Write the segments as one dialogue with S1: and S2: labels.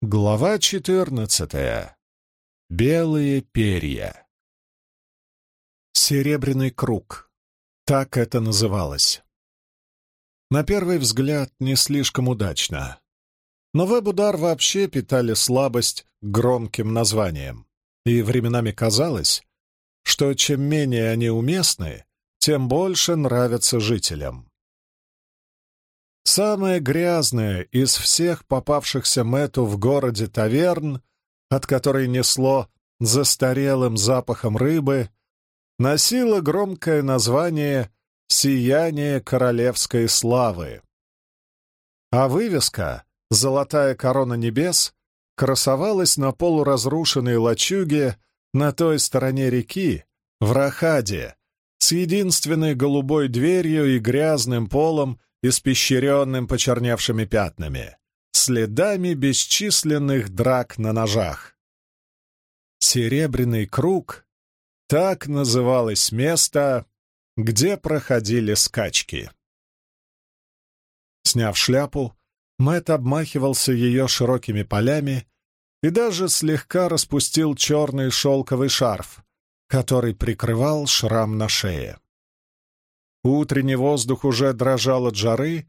S1: Глава четырнадцатая. Белые перья. Серебряный круг. Так это называлось. На первый взгляд, не слишком удачно. Но веб-удар вообще питали слабость громким названиям. И временами казалось, что чем менее они уместны, тем больше нравятся жителям. Самая грязная из всех попавшихся Мэту в городе таверн, от которой несло застарелым запахом рыбы, носила громкое название «Сияние королевской славы». А вывеска «Золотая корона небес» красовалась на полуразрушенной лачуге на той стороне реки, в Рахаде, с единственной голубой дверью и грязным полом испещренным почерневшими пятнами, следами бесчисленных драк на ножах. Серебряный круг — так называлось место, где проходили скачки. Сняв шляпу, Мэт обмахивался ее широкими полями и даже слегка распустил черный шелковый шарф, который прикрывал шрам на шее. Утренний воздух уже дрожал от жары,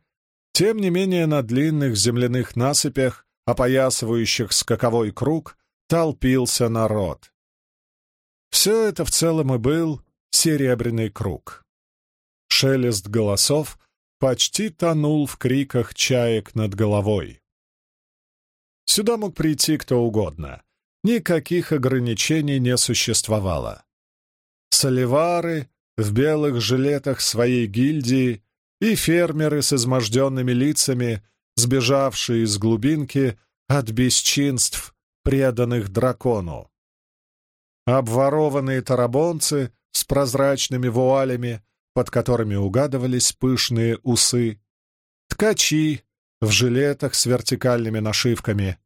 S1: тем не менее на длинных земляных насыпях, опоясывающих скаковой круг, толпился народ. Все это в целом и был серебряный круг. Шелест голосов почти тонул в криках чаек над головой. Сюда мог прийти кто угодно. Никаких ограничений не существовало. Соливары, в белых жилетах своей гильдии и фермеры с изможденными лицами, сбежавшие из глубинки от бесчинств, преданных дракону. Обворованные тарабонцы с прозрачными вуалями, под которыми угадывались пышные усы, ткачи в жилетах с вертикальными нашивками,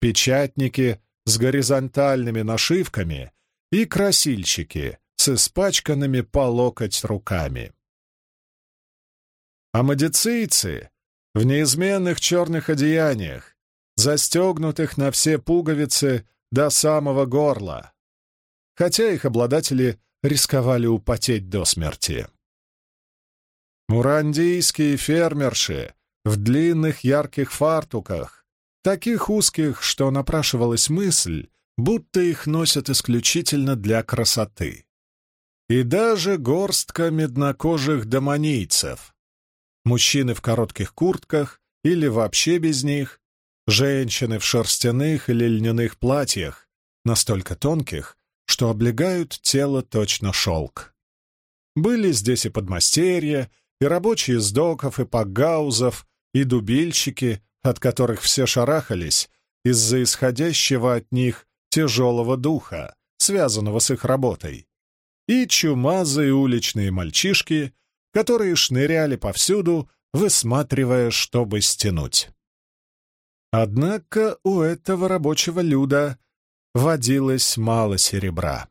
S1: печатники с горизонтальными нашивками и красильщики с испачканными по локоть руками. А мадицийцы в неизменных черных одеяниях, застегнутых на все пуговицы до самого горла, хотя их обладатели рисковали употеть до смерти. Мурандийские фермерши в длинных ярких фартуках, таких узких, что напрашивалась мысль, будто их носят исключительно для красоты и даже горстка меднокожих домонийцев. Мужчины в коротких куртках или вообще без них, женщины в шерстяных или льняных платьях, настолько тонких, что облегают тело точно шелк. Были здесь и подмастерья, и рабочие из доков, и пагаузов, и дубильщики, от которых все шарахались из-за исходящего от них тяжелого духа, связанного с их работой, и чумазые уличные мальчишки, которые шныряли повсюду, высматривая, чтобы стянуть. Однако у этого рабочего люда водилось мало серебра.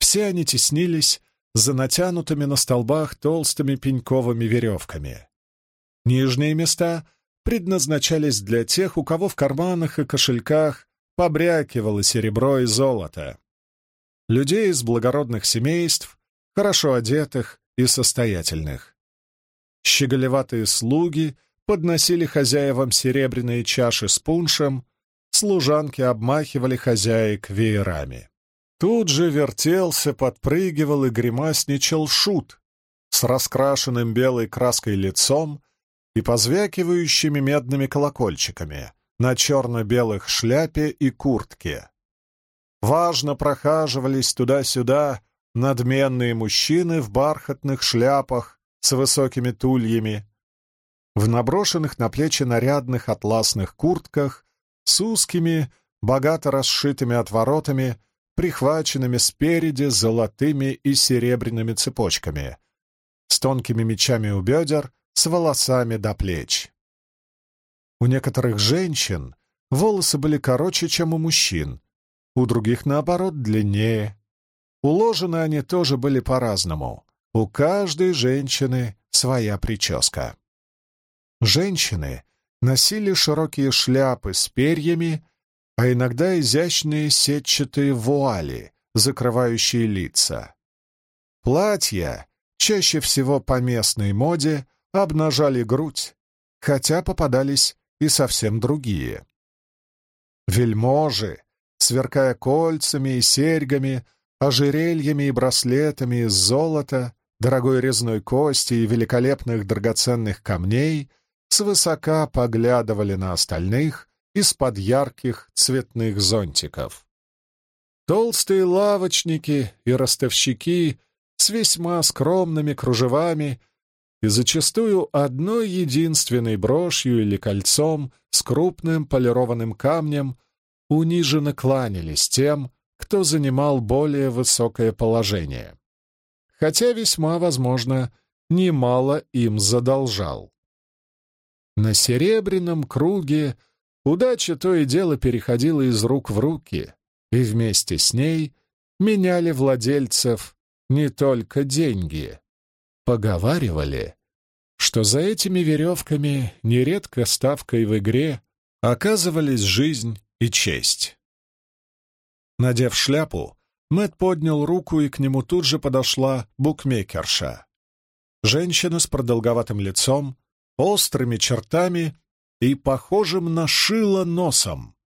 S1: Все они теснились за натянутыми на столбах толстыми пеньковыми веревками. Нижние места предназначались для тех, у кого в карманах и кошельках побрякивало серебро и золото людей из благородных семейств, хорошо одетых и состоятельных. Щеголеватые слуги подносили хозяевам серебряные чаши с пуншем, служанки обмахивали хозяек веерами. Тут же вертелся, подпрыгивал и гримасничал шут с раскрашенным белой краской лицом и позвякивающими медными колокольчиками на черно-белых шляпе и куртке важно прохаживались туда-сюда надменные мужчины в бархатных шляпах с высокими тульями, в наброшенных на плечи нарядных атласных куртках с узкими, богато расшитыми отворотами, прихваченными спереди золотыми и серебряными цепочками, с тонкими мечами у бедер, с волосами до плеч. У некоторых женщин волосы были короче, чем у мужчин, у других, наоборот, длиннее. Уложены они тоже были по-разному. У каждой женщины своя прическа. Женщины носили широкие шляпы с перьями, а иногда изящные сетчатые вуали, закрывающие лица. Платья, чаще всего по местной моде, обнажали грудь, хотя попадались и совсем другие. Вельможи, сверкая кольцами и серьгами, ожерельями и браслетами из золота, дорогой резной кости и великолепных драгоценных камней, свысока поглядывали на остальных из-под ярких цветных зонтиков. Толстые лавочники и ростовщики с весьма скромными кружевами и зачастую одной единственной брошью или кольцом с крупным полированным камнем униженно кланялись тем, кто занимал более высокое положение. Хотя весьма, возможно, немало им задолжал. На серебряном круге удача то и дело переходила из рук в руки, и вместе с ней меняли владельцев не только деньги. Поговаривали, что за этими веревками нередко ставкой в игре оказывались жизнь и честь. Надев шляпу, Мэт поднял руку, и к нему тут же подошла букмекерша. Женщина с продолговатым лицом, острыми чертами и похожим на шило носом.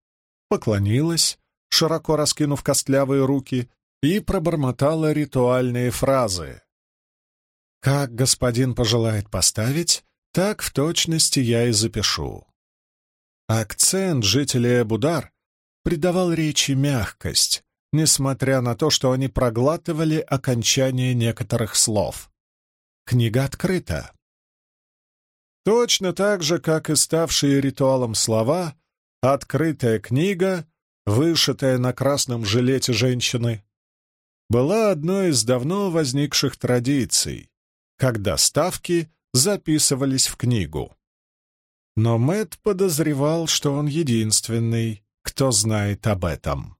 S1: Поклонилась, широко раскинув костлявые руки, и пробормотала ритуальные фразы. «Как господин пожелает поставить, так в точности я и запишу». Акцент жителей Будар придавал речи мягкость, несмотря на то, что они проглатывали окончание некоторых слов. Книга открыта. Точно так же, как и ставшие ритуалом слова, открытая книга, вышитая на красном жилете женщины, была одной из давно возникших традиций, когда ставки записывались в книгу. Но Мэт подозревал, что он единственный, кто знает об этом.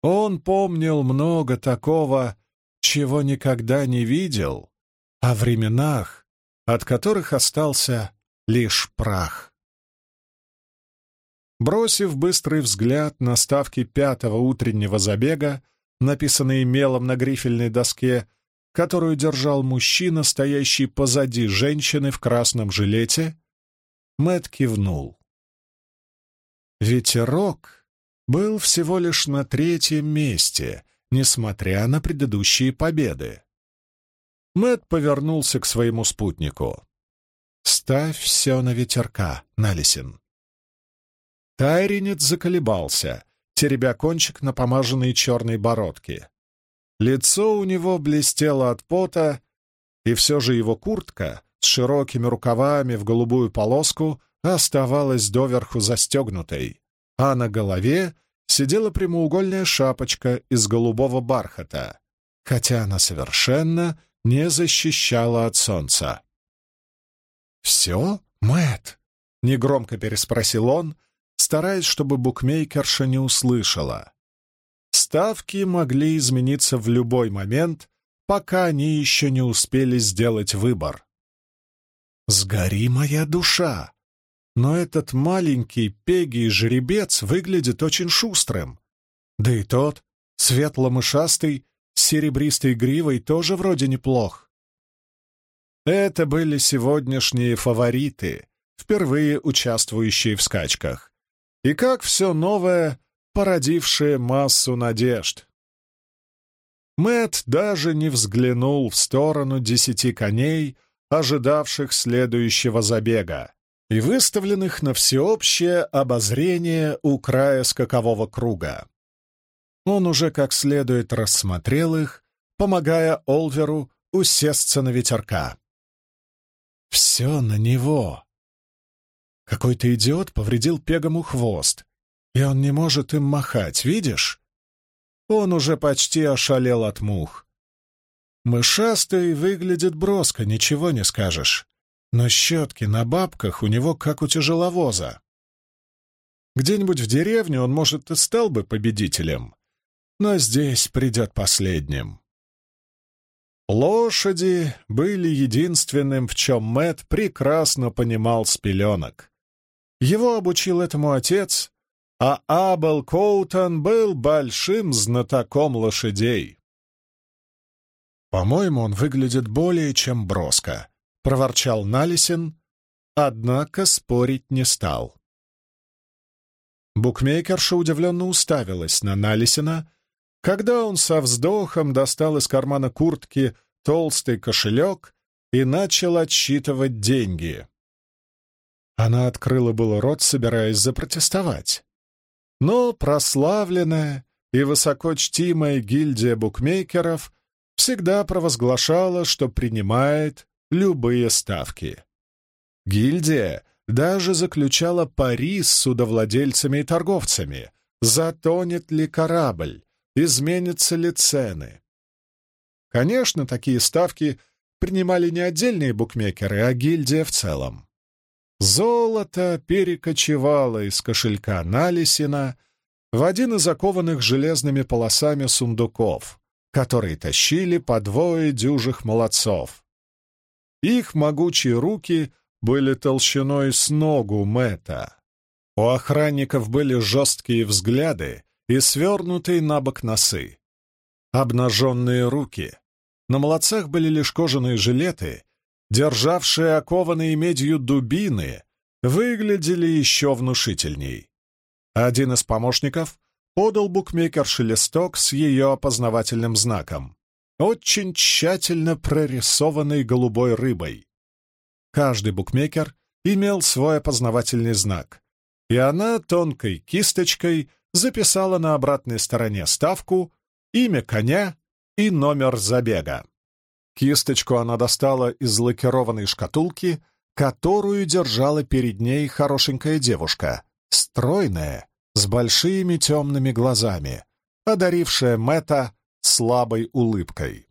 S1: Он помнил много такого, чего никогда не видел, о временах, от которых остался лишь прах. Бросив быстрый взгляд на ставки пятого утреннего забега, написанные мелом на грифельной доске, которую держал мужчина, стоящий позади женщины в красном жилете, Мэт кивнул. Ветерок был всего лишь на третьем месте, несмотря на предыдущие победы. Мэт повернулся к своему спутнику. «Ставь все на ветерка, Налисин». Тайринец заколебался, теребя кончик на помаженной черной бородке. Лицо у него блестело от пота, и все же его куртка с широкими рукавами в голубую полоску оставалась доверху застегнутой, а на голове сидела прямоугольная шапочка из голубого бархата, хотя она совершенно не защищала от солнца. «Все, Мэтт?» — негромко переспросил он, стараясь, чтобы букмекерша не услышала. Ставки могли измениться в любой момент, пока они еще не успели сделать выбор. «Сгори моя душа!» Но этот маленький пегий жеребец выглядит очень шустрым. Да и тот, светло-мышастый, с серебристой гривой, тоже вроде неплох. Это были сегодняшние фавориты, впервые участвующие в скачках. И как все новое, породившее массу надежд. Мэт даже не взглянул в сторону десяти коней, ожидавших следующего забега и выставленных на всеобщее обозрение у края скакового круга. Он уже как следует рассмотрел их, помогая Олверу усесться на ветерка. Все на него. Какой-то идиот повредил Пегому хвост, и он не может им махать, видишь? Он уже почти ошалел от мух. Мышастый выглядит броско, ничего не скажешь но щетки на бабках у него как у тяжеловоза. Где-нибудь в деревне он, может, и стал бы победителем, но здесь придет последним. Лошади были единственным, в чем Мэт прекрасно понимал с пеленок. Его обучил этому отец, а Абел Коутон был большим знатоком лошадей. «По-моему, он выглядит более чем броско», — проворчал Налисин, однако спорить не стал. Букмекерша удивленно уставилась на Налисина, когда он со вздохом достал из кармана куртки толстый кошелек и начал отсчитывать деньги. Она открыла было рот, собираясь запротестовать. Но прославленная и высокочтимая гильдия букмекеров всегда провозглашала, что принимает любые ставки. Гильдия даже заключала пари с судовладельцами и торговцами, затонет ли корабль, изменятся ли цены. Конечно, такие ставки принимали не отдельные букмекеры, а гильдия в целом. Золото перекочевало из кошелька Налисина в один из окованных железными полосами сундуков, которые тащили по двое дюжих молодцов. Их могучие руки были толщиной с ногу Мэта. У охранников были жесткие взгляды и свернутые на бок носы. Обнаженные руки. На молодцах были лишь кожаные жилеты державшие окованные медью дубины, выглядели еще внушительней. Один из помощников подал букмекерше листок с ее опознавательным знаком, очень тщательно прорисованной голубой рыбой. Каждый букмекер имел свой опознавательный знак, и она тонкой кисточкой записала на обратной стороне ставку, имя коня и номер забега. Кисточку она достала из лакированной шкатулки, которую держала перед ней хорошенькая девушка, стройная, с большими темными глазами, одарившая Мэтта слабой улыбкой.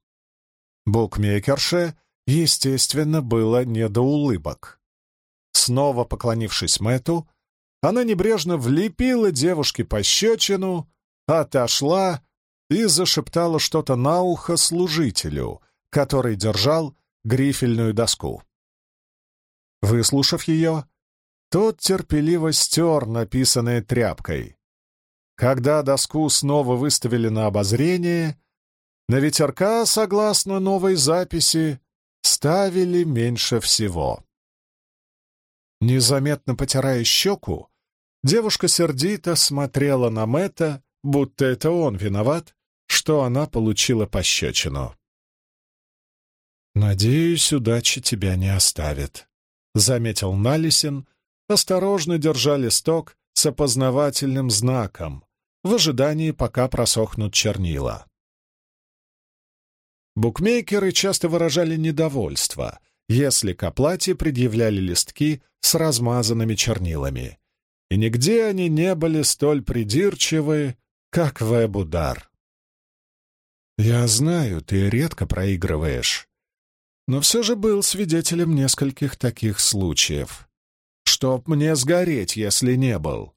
S1: Букмекерше, естественно, было не до улыбок. Снова поклонившись Мэту, она небрежно влепила девушке пощечину, отошла и зашептала что-то на ухо служителю — который держал грифельную доску. Выслушав ее, тот терпеливо стер написанное тряпкой. Когда доску снова выставили на обозрение, на ветерка, согласно новой записи, ставили меньше всего. Незаметно потирая щеку, девушка сердито смотрела на Мэтта, будто это он виноват, что она получила пощечину. «Надеюсь, удача тебя не оставит», — заметил Налисин, осторожно держа листок с опознавательным знаком в ожидании, пока просохнут чернила. Букмекеры часто выражали недовольство, если к оплате предъявляли листки с размазанными чернилами, и нигде они не были столь придирчивы, как Вебудар. «Я знаю, ты редко проигрываешь», но все же был свидетелем нескольких таких случаев. Чтоб мне сгореть, если не был.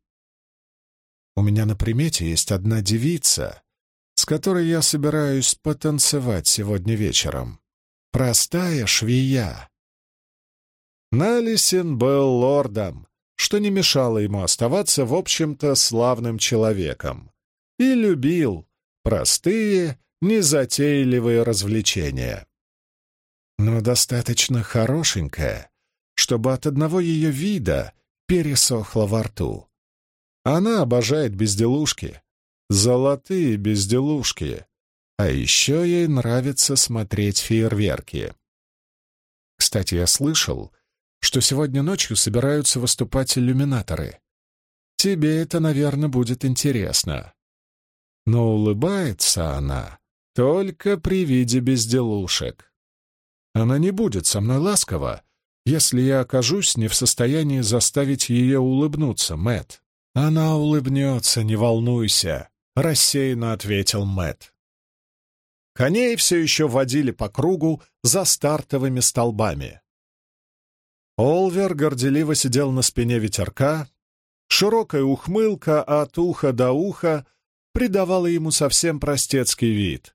S1: У меня на примете есть одна девица, с которой я собираюсь потанцевать сегодня вечером. Простая швея. Налисин был лордом, что не мешало ему оставаться, в общем-то, славным человеком. И любил простые, незатейливые развлечения но достаточно хорошенькая, чтобы от одного ее вида пересохло во рту. Она обожает безделушки, золотые безделушки, а еще ей нравится смотреть фейерверки. Кстати, я слышал, что сегодня ночью собираются выступать иллюминаторы. Тебе это, наверное, будет интересно. Но улыбается она только при виде безделушек. Она не будет со мной ласкова, если я окажусь не в состоянии заставить ее улыбнуться, Мэт. Она улыбнется, не волнуйся, рассеянно ответил Мэт. Коней все еще водили по кругу за стартовыми столбами. Олвер горделиво сидел на спине ветерка, широкая ухмылка от уха до уха придавала ему совсем простецкий вид.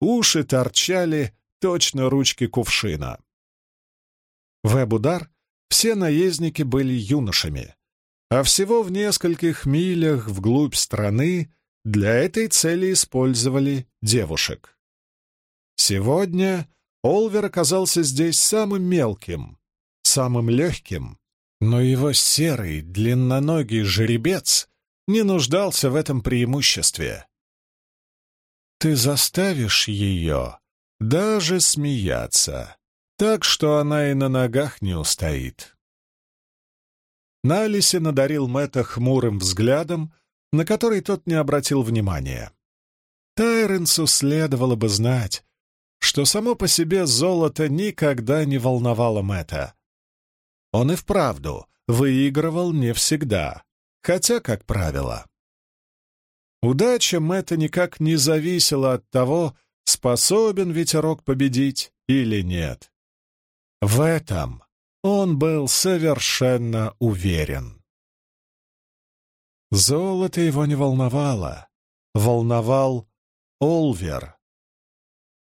S1: Уши торчали, точно ручки кувшина. В Эбудар все наездники были юношами. а всего в нескольких милях вглубь страны для этой цели использовали девушек. Сегодня Олвер оказался здесь самым мелким, самым легким, но его серый, длинноногий жеребец не нуждался в этом преимуществе. Ты заставишь ее даже смеяться, так что она и на ногах не устоит. Налиси надарил Мэтта хмурым взглядом, на который тот не обратил внимания. Тайренсу следовало бы знать, что само по себе золото никогда не волновало Мэтта. Он и вправду выигрывал не всегда, хотя, как правило. Удача Мэтта никак не зависела от того, способен ветерок победить или нет. В этом он был совершенно уверен. Золото его не волновало. Волновал Олвер.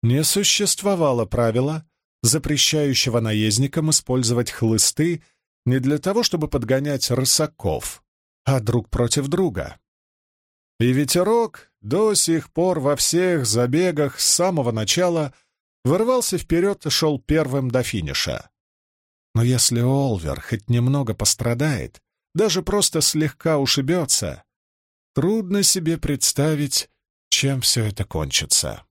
S1: Не существовало правила, запрещающего наездникам использовать хлысты не для того, чтобы подгонять рысаков, а друг против друга. И ветерок до сих пор во всех забегах с самого начала вырвался вперед и шел первым до финиша. Но если Олвер хоть немного пострадает, даже просто слегка ушибется, трудно себе представить, чем все это кончится.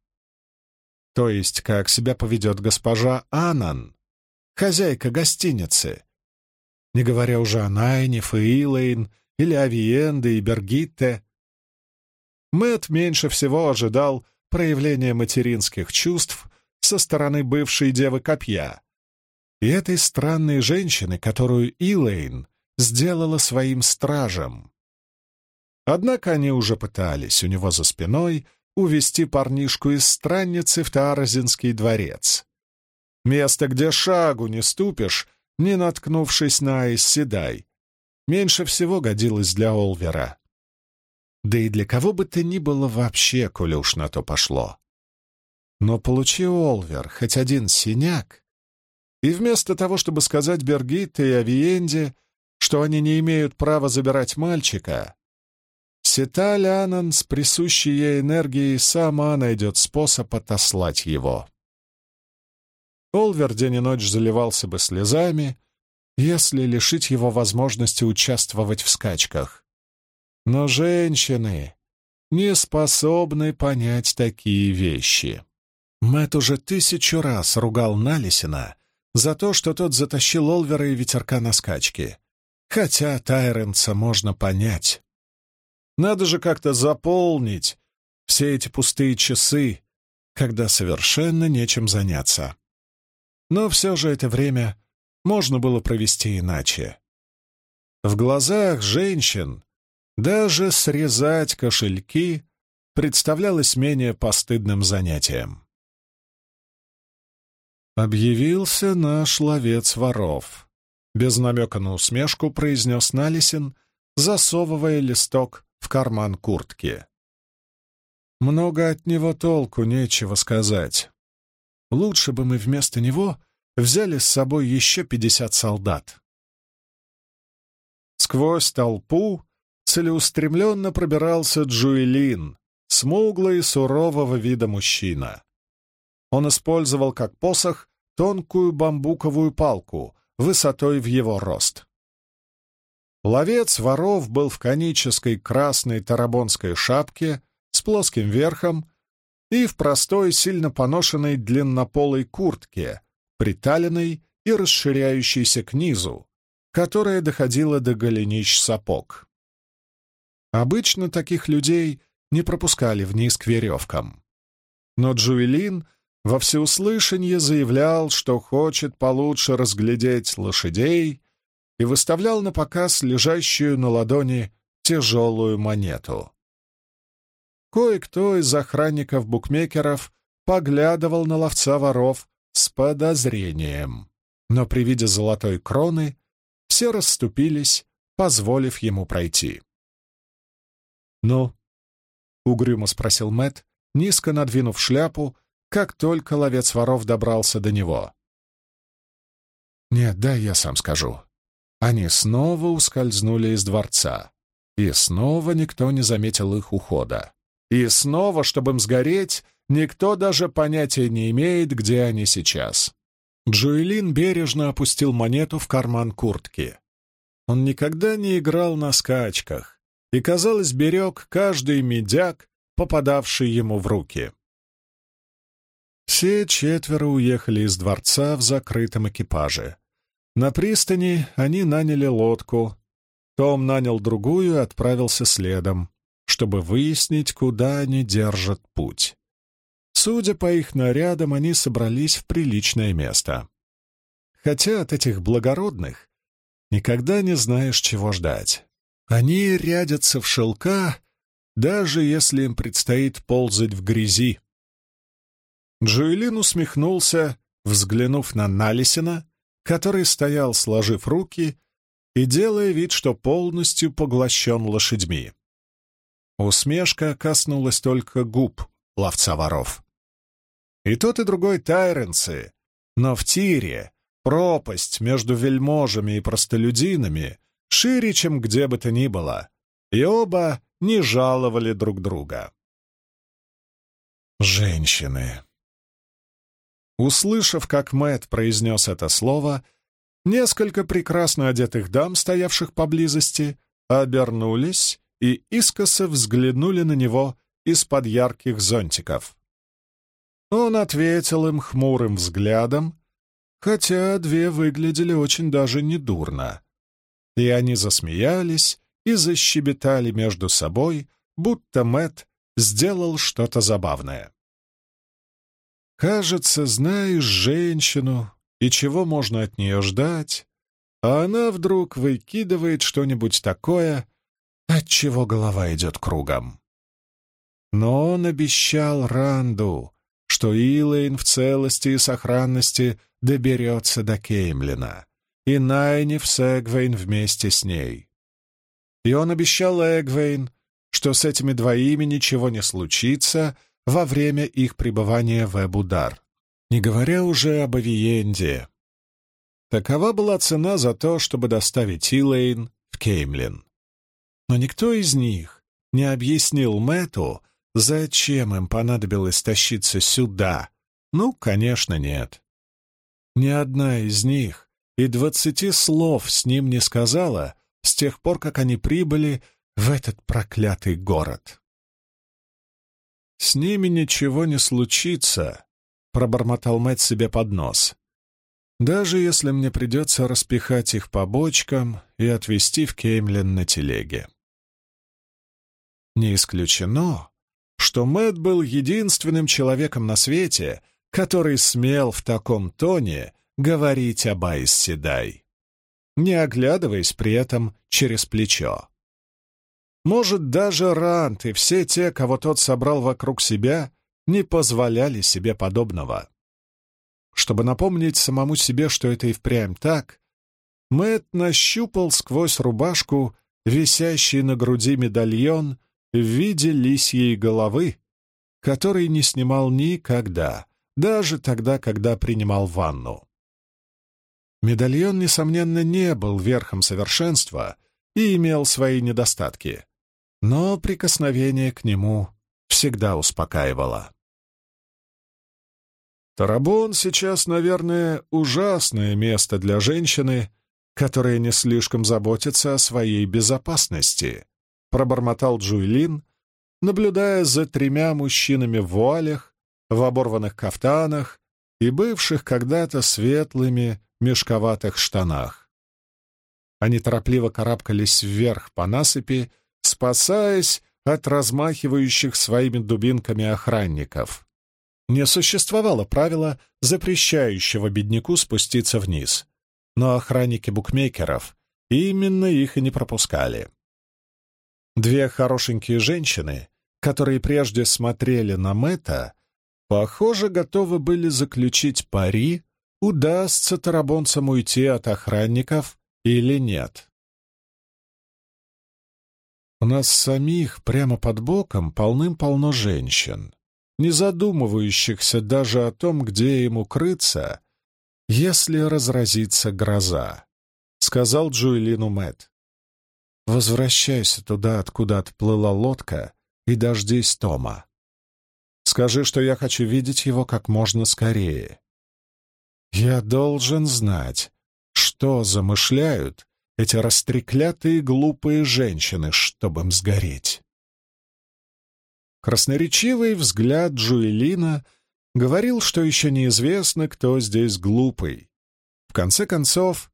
S1: То есть, как себя поведет госпожа Анан, хозяйка гостиницы, не говоря уже о Найне, Фейлейн или Авиенде и Бергитте. Мэт меньше всего ожидал проявления материнских чувств со стороны бывшей девы копья и этой странной женщины, которую Илэйн сделала своим стражем. Однако они уже пытались у него за спиной увести парнишку из странницы в Тааразинский дворец. Место, где шагу не ступишь, не наткнувшись на Исседай, меньше всего годилось для Олвера. Да и для кого бы то ни было вообще, коли уж на то пошло. Но получи Олвер хоть один синяк, и вместо того, чтобы сказать Бергитте и Авиенде, что они не имеют права забирать мальчика, Сеталь Анан с присущей ей энергией сама найдет способ отослать его. Олвер день и ночь заливался бы слезами, если лишить его возможности участвовать в скачках. Но женщины не способны понять такие вещи. Мэт уже тысячу раз ругал Налисина за то, что тот затащил Олвера и ветерка на скачки. Хотя Тайренца можно понять. Надо же как-то заполнить все эти пустые часы, когда совершенно нечем заняться. Но все же это время можно было провести иначе. В глазах женщин даже срезать кошельки представлялось менее постыдным занятием. Объявился наш ловец воров. Без намека на усмешку произнес Налисин, засовывая листок в карман куртки. Много от него толку, нечего сказать. Лучше бы мы вместо него взяли с собой еще пятьдесят солдат. Сквозь толпу целеустремленно пробирался Джуэлин, смуглый сурового вида мужчина. Он использовал как посох тонкую бамбуковую палку высотой в его рост. Ловец воров был в конической красной тарабонской шапке с плоским верхом и в простой, сильно поношенной длиннополой куртке, приталенной и расширяющейся к низу, которая доходила до голенищ сапог. Обычно таких людей не пропускали вниз к веревкам. Но Джуэлин во всеуслышание заявлял, что хочет получше разглядеть лошадей и выставлял на показ лежащую на ладони тяжелую монету. Кое-кто из охранников-букмекеров поглядывал на ловца воров с подозрением, но при виде золотой кроны все расступились, позволив ему пройти. «Ну?» — угрюмо спросил Мэт, низко надвинув шляпу, как только ловец воров добрался до него. «Нет, да, я сам скажу», они снова ускользнули из дворца. И снова никто не заметил их ухода. И снова, чтобы им сгореть, никто даже понятия не имеет, где они сейчас. Джоэлин бережно опустил монету в карман куртки. Он никогда не играл на скачках и, казалось, берег каждый медяк, попадавший ему в руки. Все четверо уехали из дворца в закрытом экипаже. На пристани они наняли лодку. Том нанял другую и отправился следом, чтобы выяснить, куда они держат путь. Судя по их нарядам, они собрались в приличное место. Хотя от этих благородных никогда не знаешь, чего ждать. Они рядятся в шелка, даже если им предстоит ползать в грязи. Джуэлин усмехнулся, взглянув на Налисина, который стоял, сложив руки и делая вид, что полностью поглощен лошадьми. Усмешка коснулась только губ ловца воров. И тот, и другой тайренцы, но в тире пропасть между вельможами и простолюдинами шире, чем где бы то ни было, и оба не жаловали друг друга. Женщины. Услышав, как Мэт произнес это слово, несколько прекрасно одетых дам, стоявших поблизости, обернулись и искоса взглянули на него из-под ярких зонтиков. Он ответил им хмурым взглядом, хотя две выглядели очень даже недурно. И они засмеялись и защебетали между собой, будто Мэт сделал что-то забавное. Кажется, знаешь женщину и чего можно от нее ждать, а она вдруг выкидывает что-нибудь такое, от чего голова идет кругом. Но он обещал Ранду, что Илэйн в целости и сохранности доберется до Кеймлина, и Найниф с Эгвейн вместе с ней. И он обещал Эгвейн, что с этими двоими ничего не случится, во время их пребывания в Эбудар, не говоря уже об Авиенде. Такова была цена за то, чтобы доставить Илэйн в Кеймлин. Но никто из них не объяснил Мэту, зачем им понадобилось тащиться сюда. Ну, конечно, нет. Ни одна из них и двадцати слов с ним не сказала с тех пор, как они прибыли в этот проклятый город. «С ними ничего не случится», — пробормотал мать себе под нос. «Даже если мне придется распихать их по бочкам и отвезти в Кеймлин на телеге». Не исключено, что Мэтт был единственным человеком на свете, который смел в таком тоне говорить об Айс Седай, не оглядываясь при этом через плечо. Может, даже Рант и все те, кого тот собрал вокруг себя, не позволяли себе подобного. Чтобы напомнить самому себе, что это и впрямь так, Мэтт нащупал сквозь рубашку висящий на груди медальон в виде лисьей головы, который не снимал никогда, даже тогда, когда принимал ванну. Медальон, несомненно, не был верхом совершенства и имел свои недостатки но прикосновение к нему всегда успокаивало. Тарабон сейчас, наверное, ужасное место для женщины, которая не слишком заботится о своей безопасности, пробормотал Джуйлин, наблюдая за тремя мужчинами в вуалях, в оборванных кафтанах и бывших когда-то светлыми мешковатых штанах. Они торопливо карабкались вверх по насыпи, спасаясь от размахивающих своими дубинками охранников. Не существовало правила, запрещающего бедняку спуститься вниз, но охранники букмекеров именно их и не пропускали. Две хорошенькие женщины, которые прежде смотрели на Мэтта, похоже, готовы были заключить пари, удастся тарабонцам уйти от охранников или нет. У нас самих прямо под боком полным-полно женщин, не задумывающихся даже о том, где ему укрыться, если разразится гроза, — сказал Джуэлину Мэтт. «Возвращайся туда, откуда отплыла лодка, и дождись Тома. Скажи, что я хочу видеть его как можно скорее. Я должен знать, что замышляют эти растреклятые глупые женщины, чтобы им сгореть. Красноречивый взгляд Джуэлина говорил, что еще неизвестно, кто здесь глупый. В конце концов,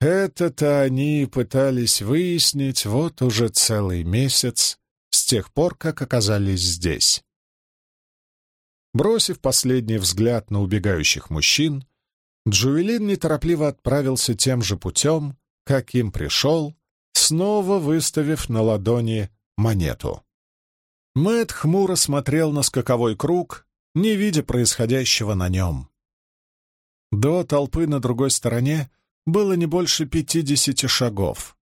S1: это-то они пытались выяснить вот уже целый месяц с тех пор, как оказались здесь. Бросив последний взгляд на убегающих мужчин, Джуэлин неторопливо отправился тем же путем, каким пришел, снова выставив на ладони монету. Мэт хмуро смотрел на скаковой круг, не видя происходящего на нем. До толпы на другой стороне было не больше пятидесяти шагов,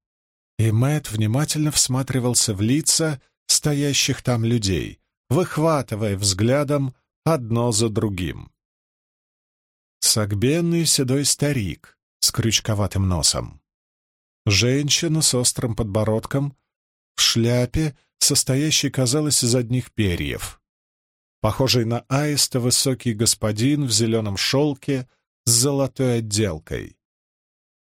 S1: и Мэт внимательно всматривался в лица стоящих там людей, выхватывая взглядом одно за другим. Согбенный седой старик с крючковатым носом. Женщина с острым подбородком, в шляпе, состоящей, казалось, из одних перьев. Похожий на аиста высокий господин в зеленом шелке с золотой отделкой.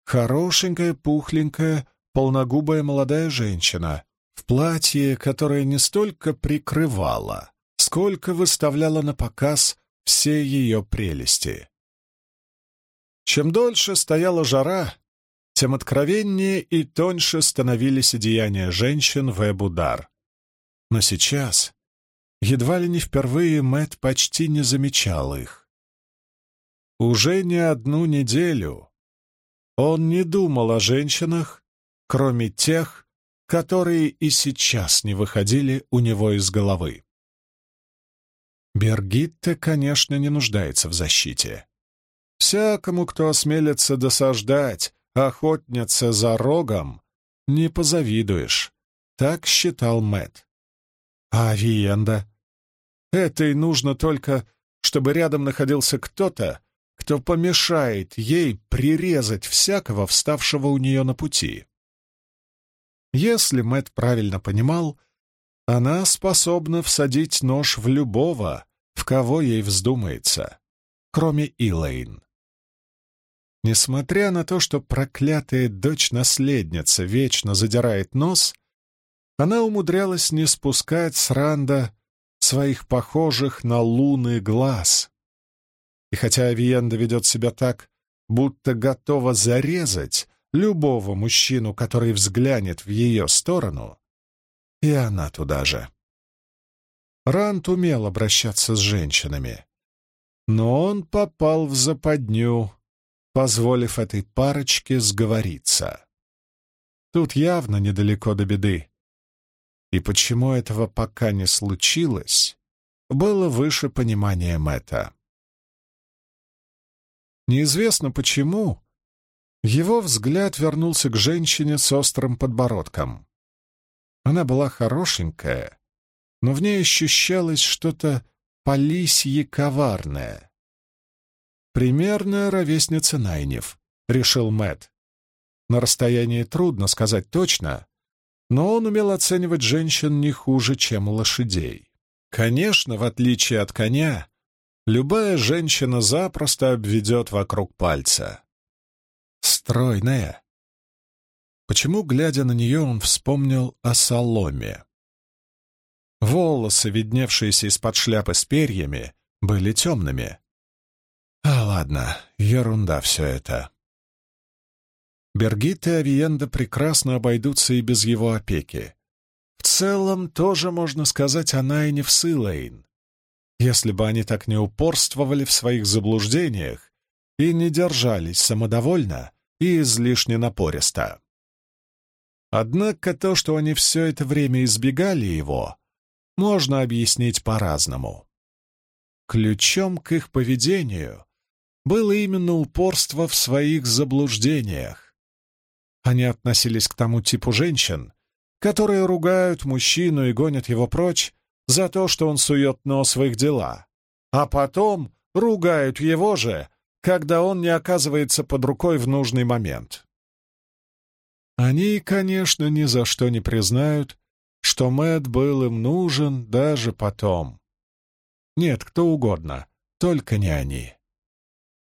S1: Хорошенькая, пухленькая, полногубая молодая женщина в платье, которое не столько прикрывало, сколько выставляло на показ все ее прелести. Чем дольше стояла жара, тем откровеннее и тоньше становились одеяния женщин в Эбудар. Но сейчас, едва ли не впервые, Мэт почти не замечал их. Уже не одну неделю он не думал о женщинах, кроме тех, которые и сейчас не выходили у него из головы. Бергитта, конечно, не нуждается в защите. Всякому, кто осмелится досаждать, охотница за рогом, не позавидуешь. Так считал Мэт. А Виенда? Этой нужно только, чтобы рядом находился кто-то, кто помешает ей прирезать всякого, вставшего у нее на пути. Если Мэт правильно понимал, она способна всадить нож в любого, в кого ей вздумается, кроме Илэйн. Несмотря на то, что проклятая дочь-наследница вечно задирает нос, она умудрялась не спускать с Ранда своих похожих на луны глаз. И хотя Авиенда ведет себя так, будто готова зарезать любого мужчину, который взглянет в ее сторону, и она туда же. Ранд умел обращаться с женщинами, но он попал в западню, позволив этой парочке сговориться. Тут явно недалеко до беды. И почему этого пока не случилось, было выше понимания Мэтта. Неизвестно почему, его взгляд вернулся к женщине с острым подбородком. Она была хорошенькая, но в ней ощущалось что-то полисье коварное. Примерная ровесница Найнев, решил Мэт. На расстоянии трудно сказать точно, но он умел оценивать женщин не хуже, чем лошадей. Конечно, в отличие от коня, любая женщина запросто обведет вокруг пальца. Стройная. Почему, глядя на нее, он вспомнил о соломе? Волосы, видневшиеся из-под шляпы с перьями, были темными. А ладно, ерунда все это. Бергит и Авиенда прекрасно обойдутся и без его опеки. В целом, тоже можно сказать о Найне в Силейн. Если бы они так не упорствовали в своих заблуждениях и не держались самодовольно и излишне напористо. Однако то, что они все это время избегали его, можно объяснить по-разному. Ключом к их поведению было именно упорство в своих заблуждениях. Они относились к тому типу женщин, которые ругают мужчину и гонят его прочь за то, что он сует нос в их дела, а потом ругают его же, когда он не оказывается под рукой в нужный момент. Они, конечно, ни за что не признают, что Мэт был им нужен даже потом. Нет, кто угодно, только не они.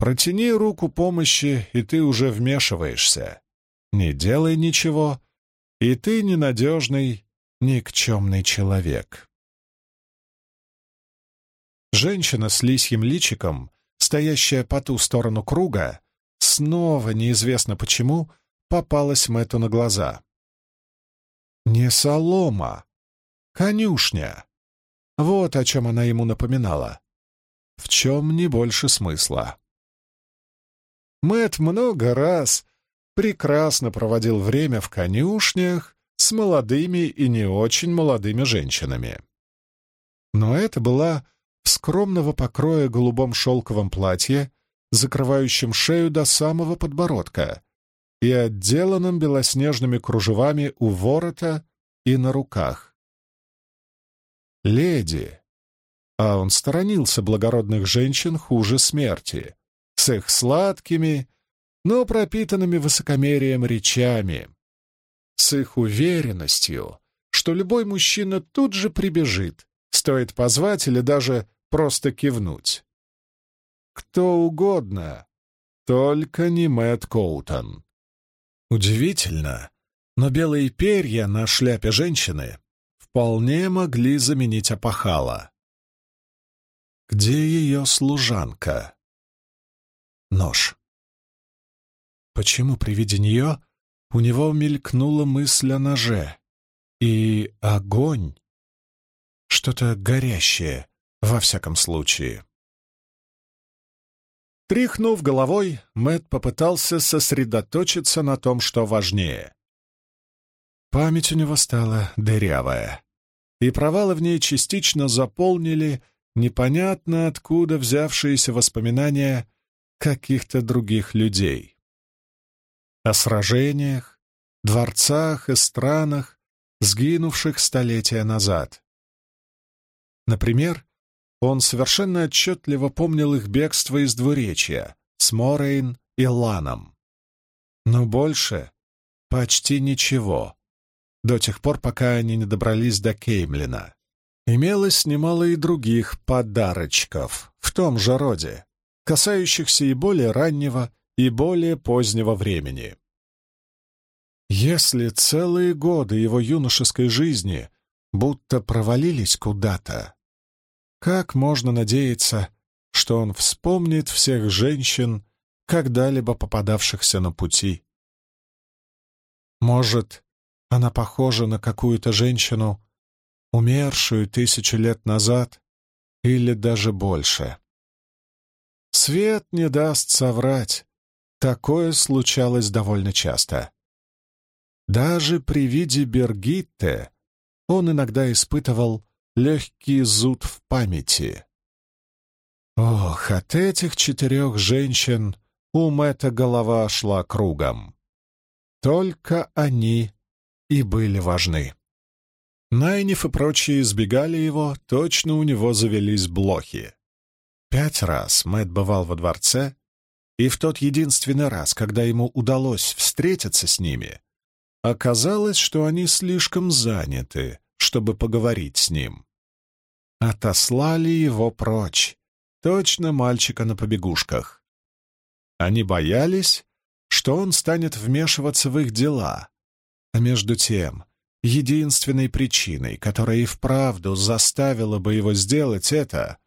S1: Протяни руку помощи, и ты уже вмешиваешься. Не делай ничего, и ты ненадежный, никчемный человек. Женщина с лисьим личиком, стоящая по ту сторону круга, снова, неизвестно почему, попалась Мэтту на глаза. Не солома, конюшня. Вот о чем она ему напоминала. В чем не больше смысла. Мэт много раз прекрасно проводил время в конюшнях с молодыми и не очень молодыми женщинами. Но это была в скромного покроя голубом шелковом платье, закрывающем шею до самого подбородка и отделанном белоснежными кружевами у ворота и на руках. Леди, а он сторонился благородных женщин хуже смерти, с их сладкими, но пропитанными высокомерием речами, с их уверенностью, что любой мужчина тут же прибежит, Стоит позвать или даже просто кивнуть. Кто угодно, только не Мэтт Коутон. Удивительно, но белые перья на шляпе женщины вполне могли заменить опахала. Где ее служанка? Нож. Почему при виде нее у него мелькнула мысль о ноже? И огонь что-то горящее, во всяком случае. Тряхнув головой, Мэт попытался сосредоточиться на том, что важнее. Память у него стала дырявая, и провалы в ней частично заполнили непонятно откуда взявшиеся воспоминания каких-то других людей. О сражениях, дворцах и странах, сгинувших столетия назад. Например, он совершенно отчетливо помнил их бегство из двуречья с Морейн и Ланом. Но больше почти ничего, до тех пор, пока они не добрались до Кеймлина. Имелось немало и других подарочков в том же роде, касающихся и более раннего, и более позднего времени. Если целые годы его юношеской жизни будто провалились куда-то, как можно надеяться, что он вспомнит всех женщин, когда-либо попадавшихся на пути? Может, она похожа на какую-то женщину, умершую тысячи лет назад или даже больше. Свет не даст соврать. Такое случалось довольно часто. Даже при виде Бергитте он иногда испытывал легкий зуд в памяти. Ох, от этих четырех женщин у Мэтта голова шла кругом. Только они и были важны. Найниф и прочие избегали его, точно у него завелись блохи. Пять раз Мэтт бывал во дворце, и в тот единственный раз, когда ему удалось встретиться с ними, оказалось, что они слишком заняты, чтобы поговорить с ним. Отослали его прочь, точно мальчика на побегушках. Они боялись, что он станет вмешиваться в их дела, а между тем, единственной причиной, которая и вправду заставила бы его сделать это,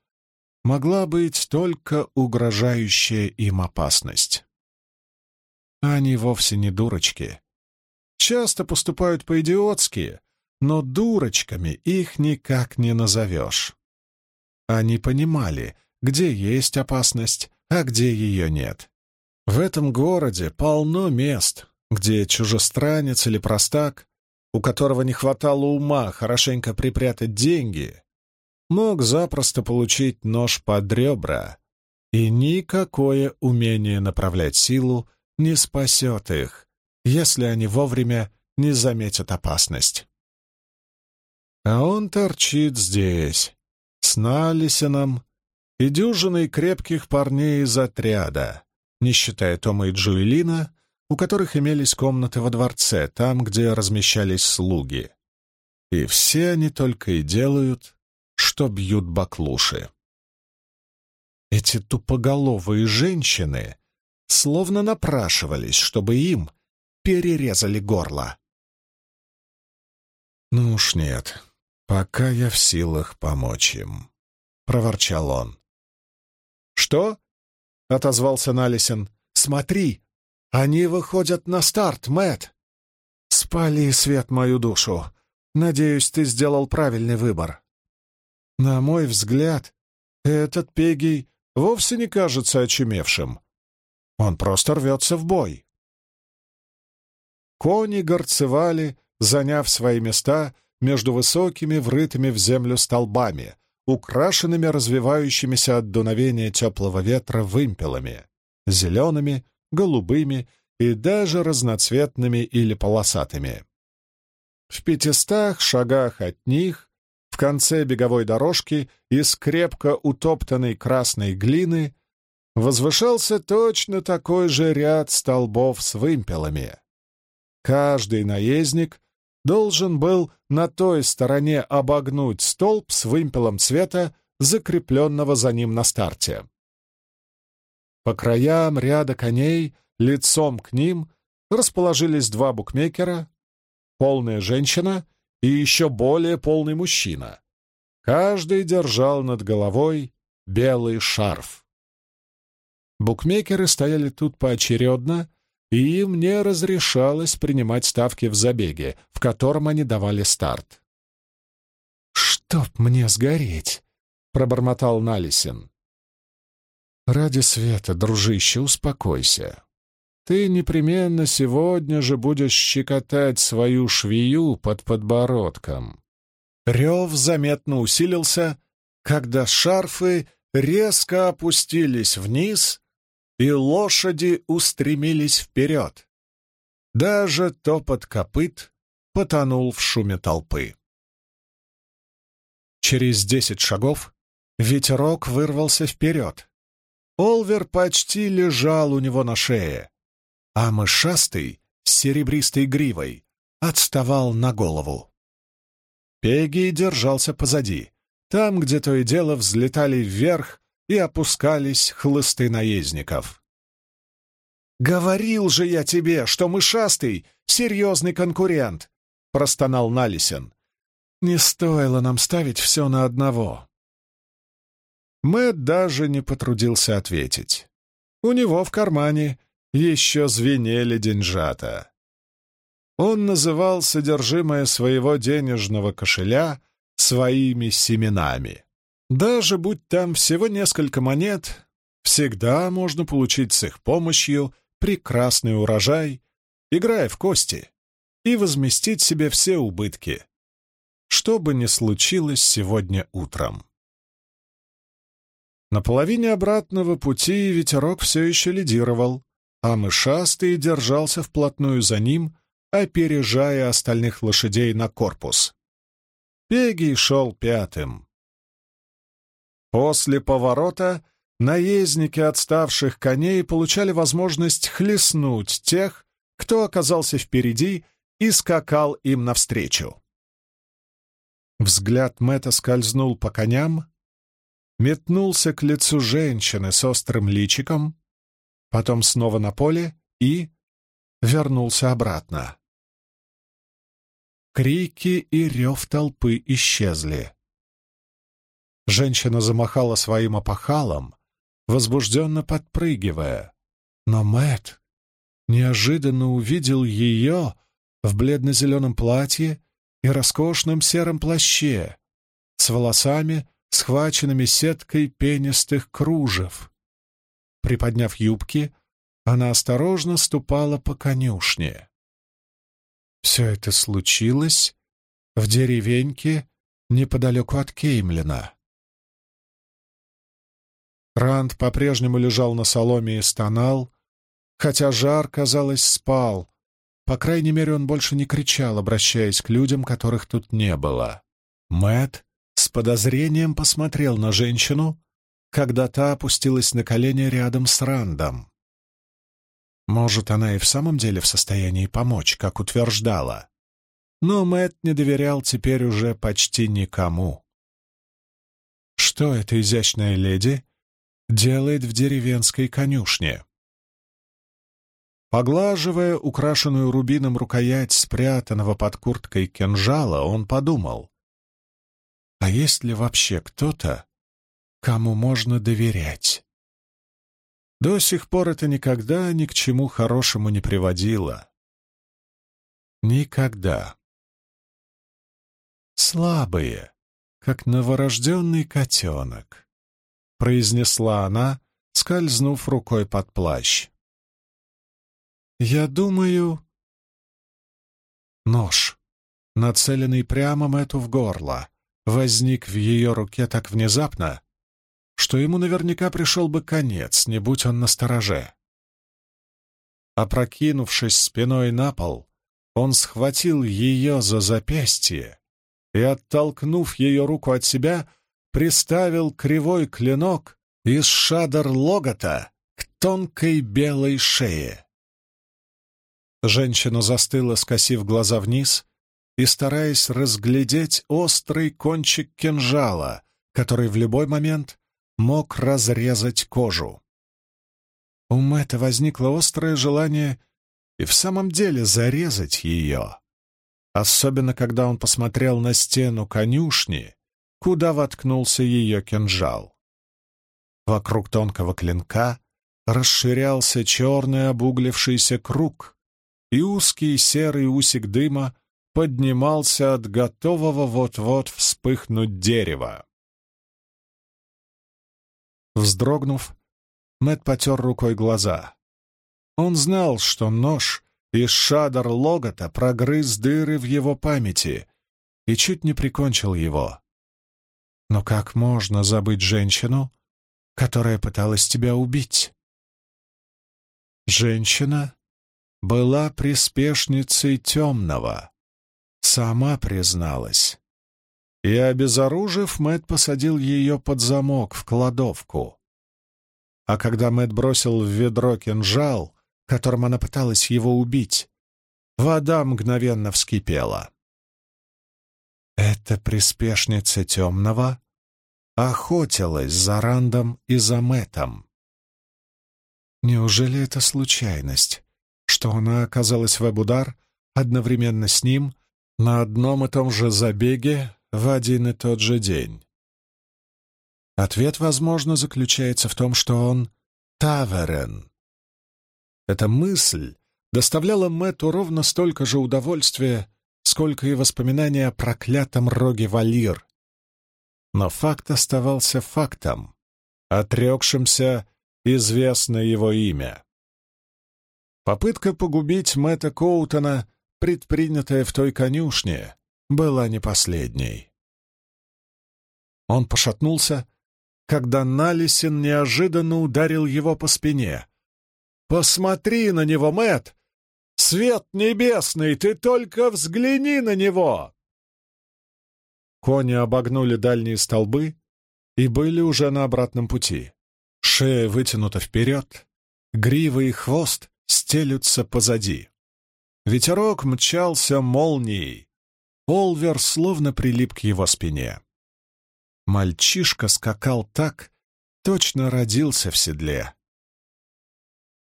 S1: могла быть только угрожающая им опасность. Они вовсе не дурочки. Часто поступают по-идиотски, но дурочками их никак не назовешь. Они понимали, где есть опасность, а где ее нет. В этом городе полно мест, где чужестранец или простак, у которого не хватало ума хорошенько припрятать деньги, мог запросто получить нож под ребра, и никакое умение направлять силу не спасет их, если они вовремя не заметят опасность. А он торчит здесь, с Налисином и дюжиной крепких парней из отряда, не считая Тома и Джуэлина, у которых имелись комнаты во дворце, там, где размещались слуги. И все они только и делают, что бьют баклуши. Эти тупоголовые женщины словно напрашивались, чтобы им перерезали горло. «Ну уж нет, пока я в силах помочь им», — проворчал он. «Что?» — отозвался Налисен. «Смотри, они выходят на старт, Мэт. Спали свет мою душу. Надеюсь, ты сделал правильный выбор. На мой взгляд, этот Пегий вовсе не кажется очумевшим. Он просто рвется в бой. Кони горцевали, заняв свои места между высокими, врытыми в землю столбами, украшенными развивающимися от дуновения теплого ветра вымпелами, зелеными, голубыми и даже разноцветными или полосатыми. В пятистах шагах от них, в конце беговой дорожки из крепко утоптанной красной глины, возвышался точно такой же ряд столбов с вымпелами. Каждый наездник должен был на той стороне обогнуть столб с вымпелом цвета, закрепленного за ним на старте. По краям ряда коней, лицом к ним, расположились два букмекера, полная женщина и еще более полный мужчина. Каждый держал над головой белый шарф. Букмекеры стояли тут поочередно, и им не разрешалось принимать ставки в забеге, в котором они давали старт. «Чтоб мне сгореть!» — пробормотал Налисин. «Ради света, дружище, успокойся. Ты непременно сегодня же будешь щекотать свою швею под подбородком». Рев заметно усилился, когда шарфы резко опустились вниз, и лошади устремились вперед. Даже топот копыт потонул в шуме толпы. Через десять шагов ветерок вырвался вперед. Олвер почти лежал у него на шее, а мышастый с серебристой гривой отставал на голову. Пегги держался позади, там, где то и дело взлетали вверх и опускались хлысты наездников. «Говорил же я тебе, что мышастый — серьезный конкурент!» — простонал Налисен. «Не стоило нам ставить все на одного». Мэт даже не потрудился ответить. У него в кармане еще звенели деньжата. Он называл содержимое своего денежного кошеля своими семенами. Даже будь там всего несколько монет, всегда можно получить с их помощью прекрасный урожай, играя в кости, и возместить себе все убытки, что бы ни случилось сегодня утром. На половине обратного пути ветерок все еще лидировал, а мышастый держался вплотную за ним, опережая остальных лошадей на корпус. Пегий шел пятым. После поворота наездники отставших коней получали возможность хлестнуть тех, кто оказался впереди и скакал им навстречу. Взгляд Мэтта скользнул по коням, метнулся к лицу женщины с острым личиком, потом снова на поле и вернулся обратно. Крики и рев толпы исчезли. Женщина замахала своим опахалом, возбужденно подпрыгивая. Но Мэт неожиданно увидел ее в бледно-зеленом платье и роскошном сером плаще, с волосами, схваченными сеткой пенистых кружев. Приподняв юбки, она осторожно ступала по конюшне. Все это случилось в деревеньке неподалеку от Кеймлина. Ранд по-прежнему лежал на соломе и стонал, хотя жар, казалось, спал. По крайней мере, он больше не кричал, обращаясь к людям, которых тут не было. Мэт с подозрением посмотрел на женщину, когда та опустилась на колени рядом с Рандом. Может, она и в самом деле в состоянии помочь, как утверждала. Но Мэтт не доверял теперь уже почти никому. Что эта изящная леди делает в деревенской конюшне? Поглаживая украшенную рубином рукоять спрятанного под курткой кинжала, он подумал, а есть ли вообще кто-то, кому можно доверять? До сих пор это никогда ни к чему хорошему не приводило. Никогда. Слабые, как новорожденный котенок, произнесла она, скользнув рукой под плащ. «Я думаю...» Нож, нацеленный прямо Мэтту в горло, возник в ее руке так внезапно, что ему наверняка пришел бы конец, не будь он настороже. Опрокинувшись спиной на пол, он схватил ее за запястье и, оттолкнув ее руку от себя, приставил кривой клинок из шадр-логота к тонкой белой шее. Женщина застыла, скосив глаза вниз и стараясь разглядеть острый кончик кинжала, который в любой момент мог разрезать кожу. У Мэтта возникло острое желание и в самом деле зарезать ее, особенно когда он посмотрел на стену конюшни, куда воткнулся ее кинжал. Вокруг тонкого клинка расширялся черный обуглившийся круг, и узкий серый усик дыма поднимался от готового вот-вот вспыхнуть дерева. Вздрогнув, Мэт потер рукой глаза. Он знал, что нож из шадар Логота прогрыз дыры в его памяти и чуть не прикончил его. Но как можно забыть женщину, которая пыталась тебя убить? Женщина, была приспешницей темного. Сама призналась. И, обезоружив, Мэт посадил ее под замок в кладовку. А когда Мэт бросил в ведро кинжал, которым она пыталась его убить, вода мгновенно вскипела. Эта приспешница темного охотилась за Рандом и за Мэтом. Неужели это случайность? что она оказалась в Эбудар одновременно с ним на одном и том же забеге в один и тот же день. Ответ, возможно, заключается в том, что он Таверен. Эта мысль доставляла Мэтту ровно столько же удовольствия, сколько и воспоминания о проклятом роге Валир. Но факт оставался фактом, отрекшимся известно его имя. Попытка погубить Мэтта Коутона, предпринятая в той конюшне, была не последней. Он пошатнулся, когда Налисин неожиданно ударил его по спине. «Посмотри на него, Мэт! Свет небесный, ты только взгляни на него!» Кони обогнули дальние столбы и были уже на обратном пути. Шея вытянута вперед, грива и хвост стелются позади. Ветерок мчался молнией. Олвер словно прилип к его спине. Мальчишка скакал так, точно родился в седле.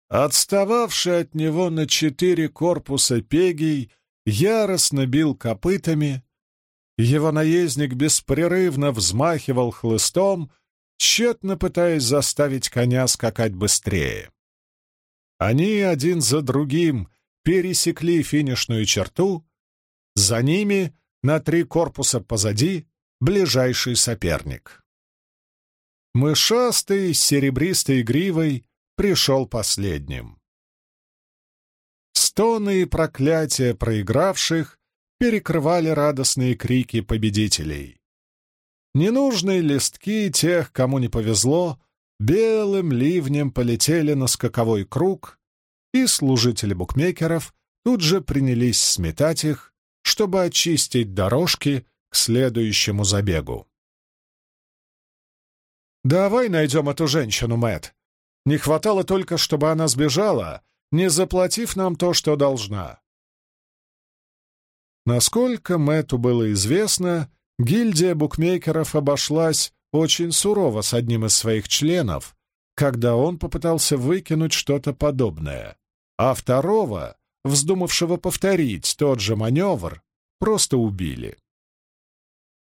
S1: Отстававший от него на четыре корпуса пегий яростно бил копытами, его наездник беспрерывно взмахивал хлыстом, тщетно пытаясь заставить коня скакать быстрее. Они один за другим пересекли финишную черту, за ними на три корпуса позади ближайший соперник. Мышастый серебристой гривой пришел последним. Стоны и проклятия проигравших перекрывали радостные крики победителей. Ненужные листки тех, кому не повезло, белым ливнем полетели на скаковой круг, и служители букмекеров тут же принялись сметать их, чтобы очистить дорожки к следующему забегу. «Давай найдем эту женщину, Мэт. Не хватало только, чтобы она сбежала, не заплатив нам то, что должна. Насколько Мэтту было известно, гильдия букмекеров обошлась очень сурово с одним из своих членов, когда он попытался выкинуть что-то подобное, а второго, вздумавшего повторить тот же маневр, просто убили.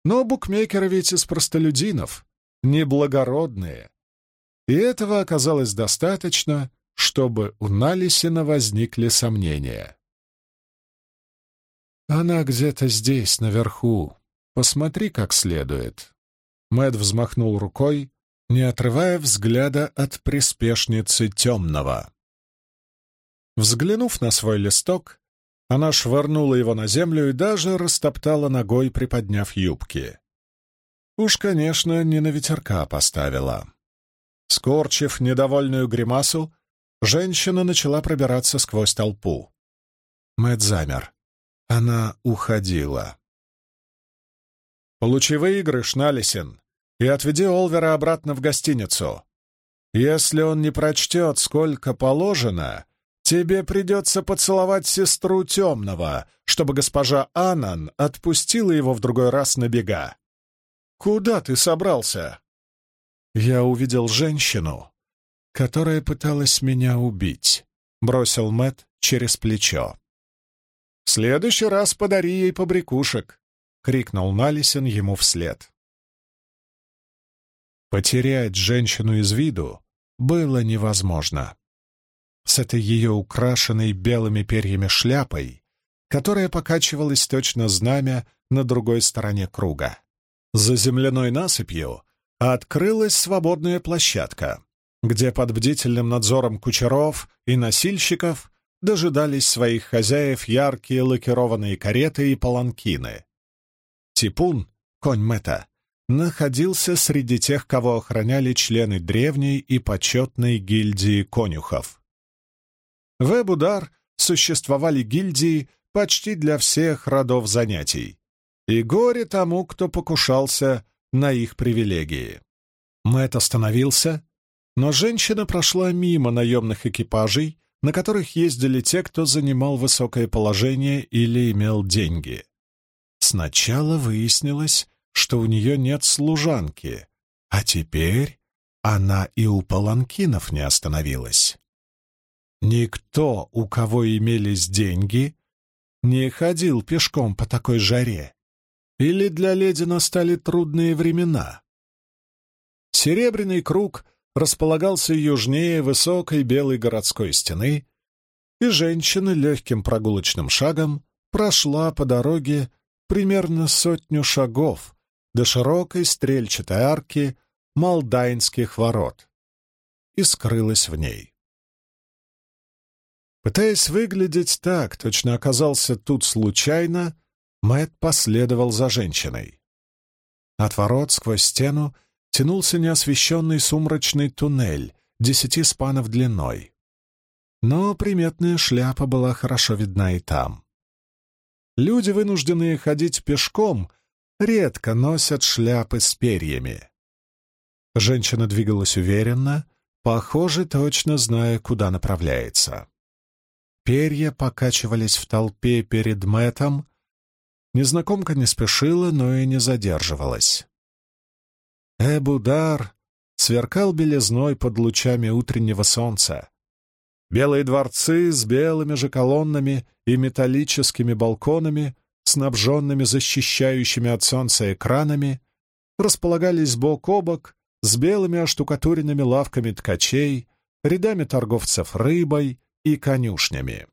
S1: Но букмекеры ведь из простолюдинов, неблагородные, и этого оказалось достаточно, чтобы у Налисина возникли сомнения. «Она где-то здесь, наверху. Посмотри как следует». Мэт взмахнул рукой, не отрывая взгляда от приспешницы темного. Взглянув на свой листок, она швырнула его на землю и даже растоптала ногой, приподняв юбки. Уж, конечно, не на ветерка поставила. Скорчив недовольную гримасу, женщина начала пробираться сквозь толпу. Мэт замер. Она уходила. «Получи выигрыш, Налисин, и отведи Олвера обратно в гостиницу. Если он не прочтет, сколько положено, тебе придется поцеловать сестру темного, чтобы госпожа Анан отпустила его в другой раз на бега. Куда ты собрался?» «Я увидел женщину, которая пыталась меня убить», — бросил Мэт через плечо. «В следующий раз подари ей побрякушек», — крикнул Налисен ему вслед. Потерять женщину из виду было невозможно. С этой ее украшенной белыми перьями шляпой, которая покачивалась точно знамя на другой стороне круга. За земляной насыпью открылась свободная площадка, где под бдительным надзором кучеров и носильщиков дожидались своих хозяев яркие лакированные кареты и паланкины. Типун, конь Мэта, находился среди тех, кого охраняли члены древней и почетной гильдии конюхов. В Эбудар существовали гильдии почти для всех родов занятий, и горе тому, кто покушался на их привилегии. Мэтт остановился, но женщина прошла мимо наемных экипажей, на которых ездили те, кто занимал высокое положение или имел деньги. Сначала выяснилось, что у нее нет служанки, а теперь она и у паланкинов не остановилась. Никто, у кого имелись деньги, не ходил пешком по такой жаре. Или для леди настали трудные времена. Серебряный круг располагался южнее высокой белой городской стены, и женщина легким прогулочным шагом прошла по дороге примерно сотню шагов до широкой стрельчатой арки Малдайнских ворот и скрылась в ней. Пытаясь выглядеть так, точно оказался тут случайно, Мэтт последовал за женщиной. От ворот сквозь стену тянулся неосвещенный сумрачный туннель, десяти спанов длиной. Но приметная шляпа была хорошо видна и там. Люди, вынужденные ходить пешком, редко носят шляпы с перьями. Женщина двигалась уверенно, похоже, точно зная, куда направляется. Перья покачивались в толпе перед Мэтом. Незнакомка не спешила, но и не задерживалась. Эбудар сверкал белизной под лучами утреннего солнца. Белые дворцы с белыми же колоннами и металлическими балконами снабженными защищающими от солнца экранами, располагались бок о бок с белыми оштукатуренными лавками ткачей, рядами торговцев рыбой и конюшнями.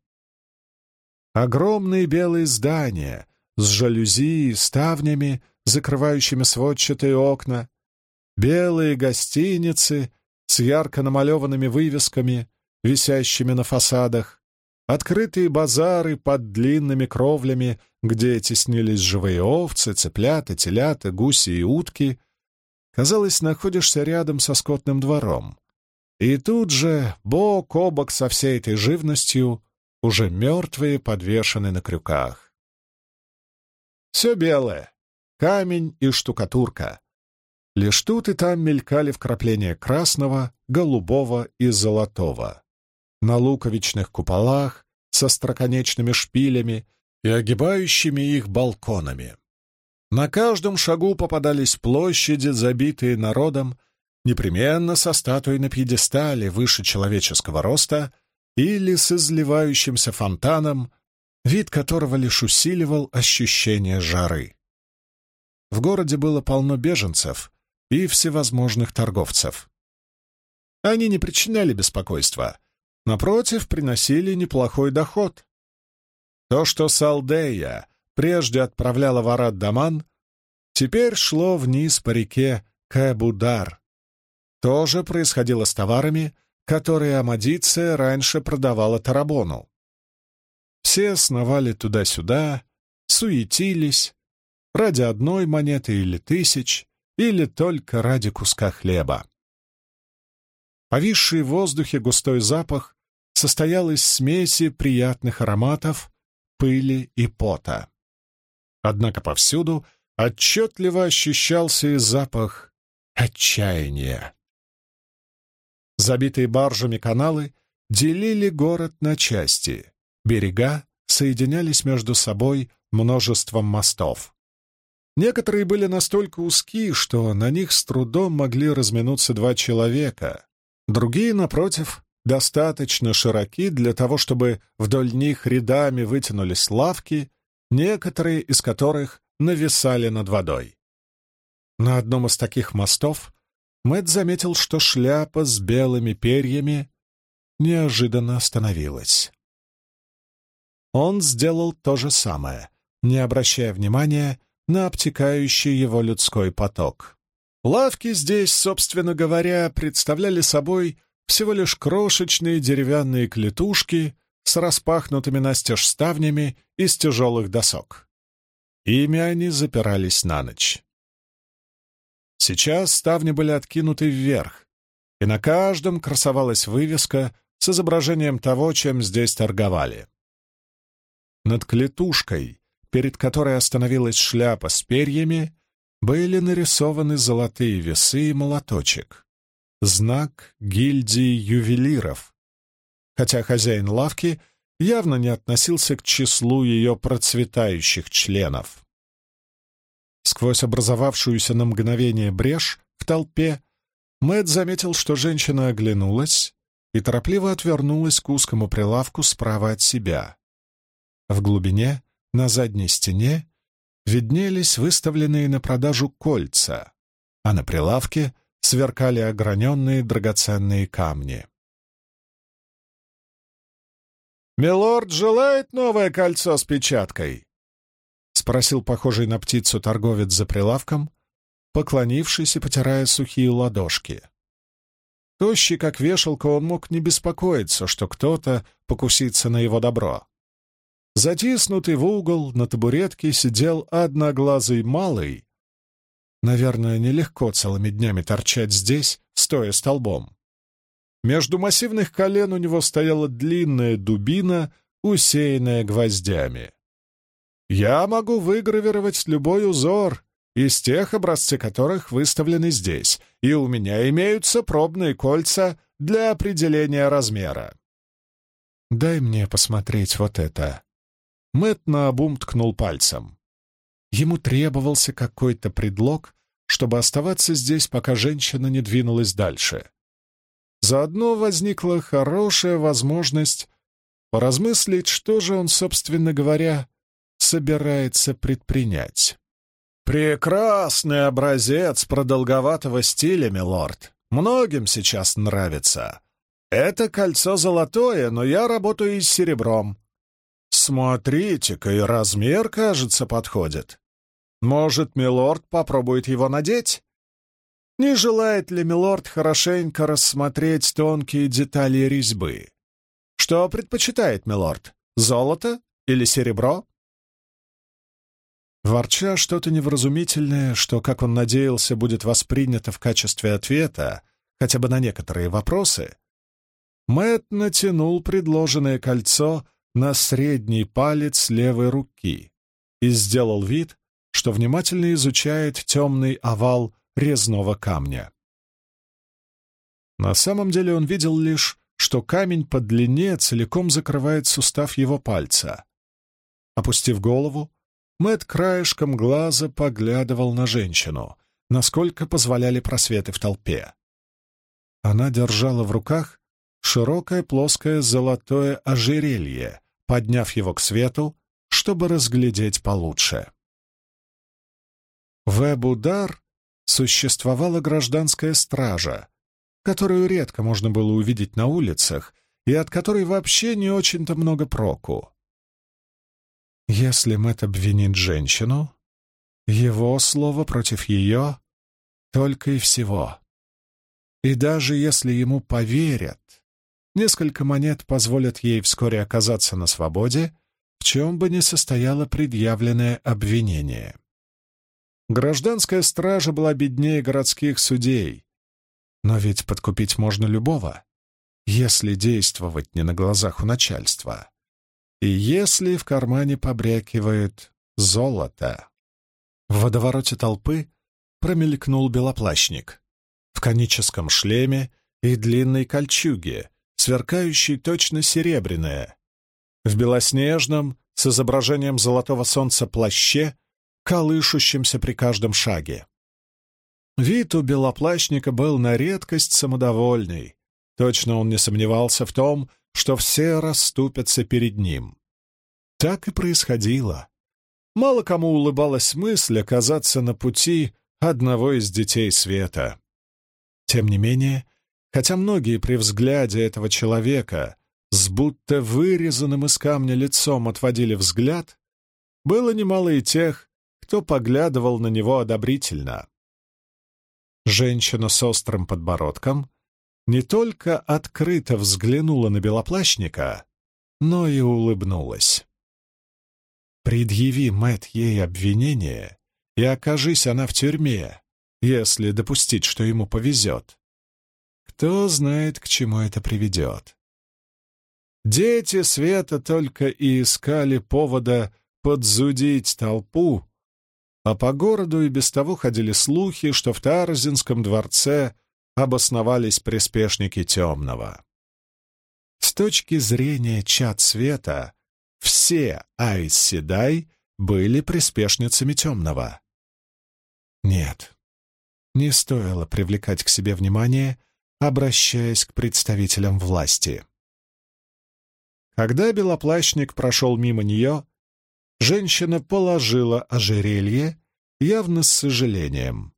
S1: Огромные белые здания с жалюзи и ставнями, закрывающими сводчатые окна, белые гостиницы с ярко намалеванными вывесками, висящими на фасадах, Открытые базары под длинными кровлями, где теснились живые овцы, цыплята, телята, гуси и утки. Казалось, находишься рядом со скотным двором. И тут же, бок о бок со всей этой живностью, уже мертвые подвешены на крюках. Все белое — камень и штукатурка. Лишь тут и там мелькали вкрапления красного, голубого и золотого. на луковичных куполах со строконечными шпилями и огибающими их балконами. На каждом шагу попадались площади, забитые народом, непременно со статуей на пьедестале выше человеческого роста или с изливающимся фонтаном, вид которого лишь усиливал ощущение жары. В городе было полно беженцев и всевозможных торговцев. Они не причиняли беспокойства, напротив, приносили неплохой доход. То, что Салдея прежде отправляла в Арат-Даман, теперь шло вниз по реке Кэбудар. То же происходило с товарами, которые Амадиция раньше продавала Тарабону. Все сновали туда-сюда, суетились, ради одной монеты или тысяч, или только ради куска хлеба. Повисший в воздухе густой запах состоял из смеси приятных ароматов, пыли и пота. Однако повсюду отчетливо ощущался и запах отчаяния. Забитые баржами каналы делили город на части, берега соединялись между собой множеством мостов. Некоторые были настолько узки, что на них с трудом могли разминуться два человека, другие, напротив, достаточно широки для того, чтобы вдоль них рядами вытянулись лавки, некоторые из которых нависали над водой. На одном из таких мостов Мэтт заметил, что шляпа с белыми перьями неожиданно остановилась. Он сделал то же самое, не обращая внимания на обтекающий его людской поток. Лавки здесь, собственно говоря, представляли собой всего лишь крошечные деревянные клетушки с распахнутыми настежь ставнями из тяжелых досок. Ими они запирались на ночь. Сейчас ставни были откинуты вверх, и на каждом красовалась вывеска с изображением того, чем здесь торговали. Над клетушкой, перед которой остановилась шляпа с перьями, были нарисованы золотые весы и молоточек знак гильдии ювелиров, хотя хозяин лавки явно не относился к числу ее процветающих членов. Сквозь образовавшуюся на мгновение брешь в толпе Мэтт заметил, что женщина оглянулась и торопливо отвернулась к узкому прилавку справа от себя. В глубине, на задней стене, виднелись выставленные на продажу кольца, а на прилавке сверкали ограненные драгоценные камни. «Милорд желает новое кольцо с печаткой?» — спросил похожий на птицу торговец за прилавком, поклонившись и потирая сухие ладошки. Тощий, как вешалка, он мог не беспокоиться, что кто-то покусится на его добро. Затиснутый в угол на табуретке сидел одноглазый малый Наверное, нелегко целыми днями торчать здесь, стоя столбом. Между массивных колен у него стояла длинная дубина, усеянная гвоздями. Я могу выгравировать любой узор из тех, образцы которых выставлены здесь, и у меня имеются пробные кольца для определения размера. «Дай мне посмотреть вот это». Мэтт наобум ткнул пальцем. Ему требовался какой-то предлог, чтобы оставаться здесь, пока женщина не двинулась дальше. Заодно возникла хорошая возможность поразмыслить, что же он, собственно говоря, собирается предпринять. «Прекрасный образец продолговатого стиля, милорд. Многим сейчас нравится. Это кольцо золотое, но я работаю и с серебром. Смотрите-ка, и размер, кажется, подходит. Может, милорд попробует его надеть? Не желает ли милорд хорошенько рассмотреть тонкие детали резьбы? Что предпочитает милорд, золото или серебро? Ворча что-то невразумительное, что, как он надеялся, будет воспринято в качестве ответа хотя бы на некоторые вопросы, Мэтт натянул предложенное кольцо на средний палец левой руки и сделал вид, что внимательно изучает темный овал резного камня. На самом деле он видел лишь что камень по длине целиком закрывает сустав его пальца. Опустив голову, Мэт краешком глаза поглядывал на женщину, насколько позволяли просветы в толпе. Она держала в руках широкое плоское золотое ожерелье, подняв его к свету, чтобы разглядеть получше. В Эбудар существовала гражданская стража, которую редко можно было увидеть на улицах и от которой вообще не очень-то много проку. Если Мэтт обвинит женщину, его слово против ее только и всего. И даже если ему поверят, несколько монет позволят ей вскоре оказаться на свободе, в чем бы ни состояло предъявленное обвинение. Гражданская стража была беднее городских судей, но ведь подкупить можно любого, если действовать не на глазах у начальства. И если в кармане побрякивает золото. В водовороте толпы промелькнул белоплащник в коническом шлеме и длинной кольчуге, сверкающей точно серебряная, в белоснежном, с изображением золотого солнца плаще, колышущемся при каждом шаге. Вид у белоплащника был на редкость самодовольный. Точно он не сомневался в том, что все расступятся перед ним. Так и происходило. Мало кому улыбалась мысль оказаться на пути одного из детей света. Тем не менее, хотя многие при взгляде этого человека с будто вырезанным из камня лицом отводили взгляд, было немало и тех, кто поглядывал на него одобрительно. Женщина с острым подбородком не только открыто взглянула на белоплащника, но и улыбнулась. Предъяви Мэт ей обвинение, и окажись она в тюрьме, если допустить, что ему повезет. Кто знает, к чему это приведет. Дети света только и искали повода подзудить толпу, а по городу и без того ходили слухи, что в Тарзинском дворце обосновались приспешники темного. С точки зрения чад света, все Айс-Седай были приспешницами темного. Нет, не стоило привлекать к себе внимание, обращаясь к представителям власти. Когда белоплащник прошел мимо нее, женщина положила ожерелье, явно с сожалением,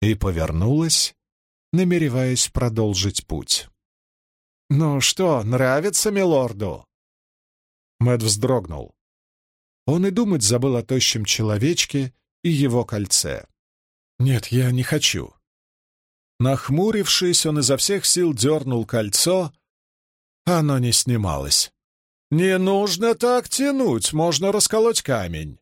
S1: и повернулась, намереваясь продолжить путь. «Ну что, нравится милорду?» Мэт вздрогнул. Он и думать забыл о тощем человечке и его кольце. «Нет, я не хочу». Нахмурившись, он изо всех сил дернул кольцо, оно не снималось. «Не нужно так тянуть, можно расколоть камень».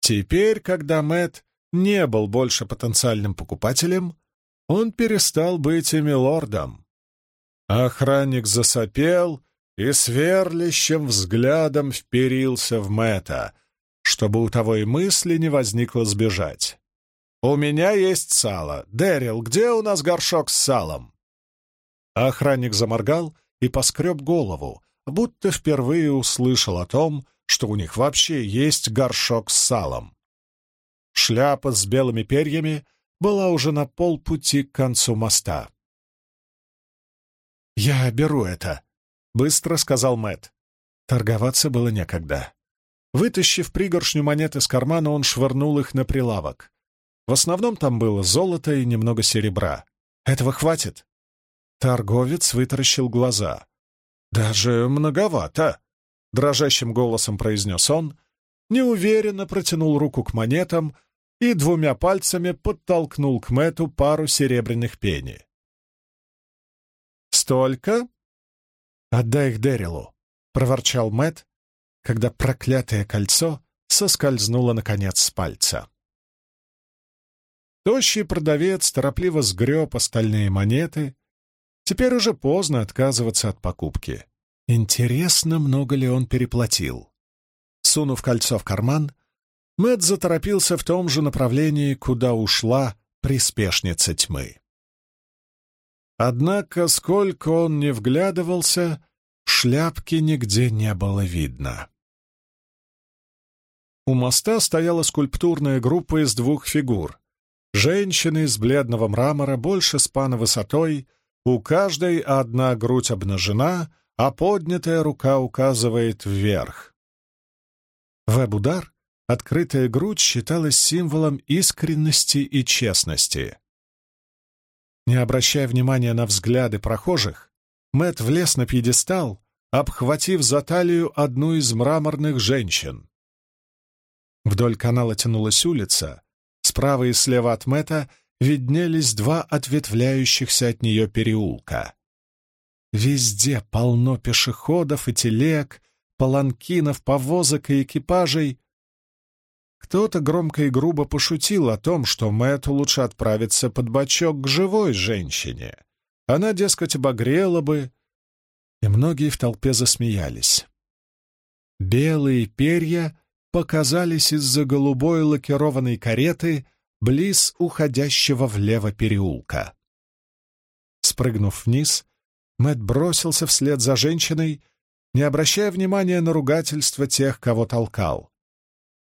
S1: Теперь, когда Мэт не был больше потенциальным покупателем, он перестал быть и милордом. Охранник засопел и сверлящим взглядом вперился в Мэта, чтобы у того и мысли не возникло сбежать. «У меня есть сало. Дэрил, где у нас горшок с салом?» Охранник заморгал и поскреб голову, будто впервые услышал о том, что у них вообще есть горшок с салом. Шляпа с белыми перьями была уже на полпути к концу моста. «Я беру это», — быстро сказал Мэт. Торговаться было некогда. Вытащив пригоршню монет из кармана, он швырнул их на прилавок. В основном там было золото и немного серебра. Этого хватит. Торговец вытаращил глаза. «Даже многовато», — дрожащим голосом произнес он, неуверенно протянул руку к монетам и двумя пальцами подтолкнул к Мэту пару серебряных пени. «Столько?» «Отдай их Дэрилу», — проворчал Мэт, когда проклятое кольцо соскользнуло, наконец, с пальца. Тощий продавец торопливо сгреб остальные монеты Теперь уже поздно отказываться от покупки. Интересно, много ли он переплатил. Сунув кольцо в карман, Мэтт заторопился в том же направлении, куда ушла приспешница тьмы. Однако, сколько он не вглядывался, шляпки нигде не было видно. У моста стояла скульптурная группа из двух фигур. Женщины из бледного мрамора, больше спана высотой, у каждой одна грудь обнажена, а поднятая рука указывает вверх. Вебудар, открытая грудь, считалась символом искренности и честности. Не обращая внимания на взгляды прохожих, Мэт влез на пьедестал, обхватив за талию одну из мраморных женщин. Вдоль канала тянулась улица, справа и слева от Мэта виднелись два ответвляющихся от нее переулка. Везде полно пешеходов и телег, паланкинов, повозок и экипажей. Кто-то громко и грубо пошутил о том, что Мэтту лучше отправиться под бочок к живой женщине. Она, дескать, обогрела бы, и многие в толпе засмеялись. Белые перья показались из-за голубой лакированной кареты близ уходящего влево переулка. Спрыгнув вниз, Мэт бросился вслед за женщиной, не обращая внимания на ругательство тех, кого толкал.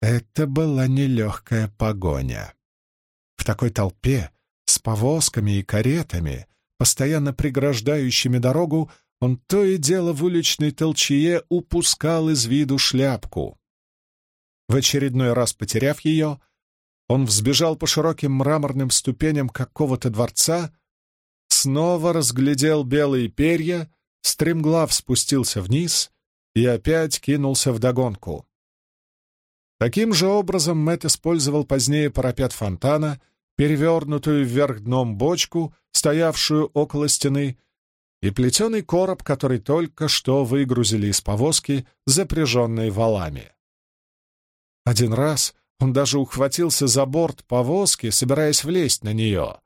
S1: Это была нелегкая погоня. В такой толпе, с повозками и каретами, постоянно преграждающими дорогу, он то и дело в уличной толчье упускал из виду шляпку. В очередной раз потеряв ее, он взбежал по широким мраморным ступеням какого-то дворца, снова разглядел белые перья, стремглав спустился вниз и опять кинулся вдогонку. Таким же образом Мэтт использовал позднее парапет фонтана, перевернутую вверх дном бочку, стоявшую около стены, и плетеный короб, который только что выгрузили из повозки, запряженной валами. Один раз он даже ухватился за борт повозки, собираясь влезть на нее,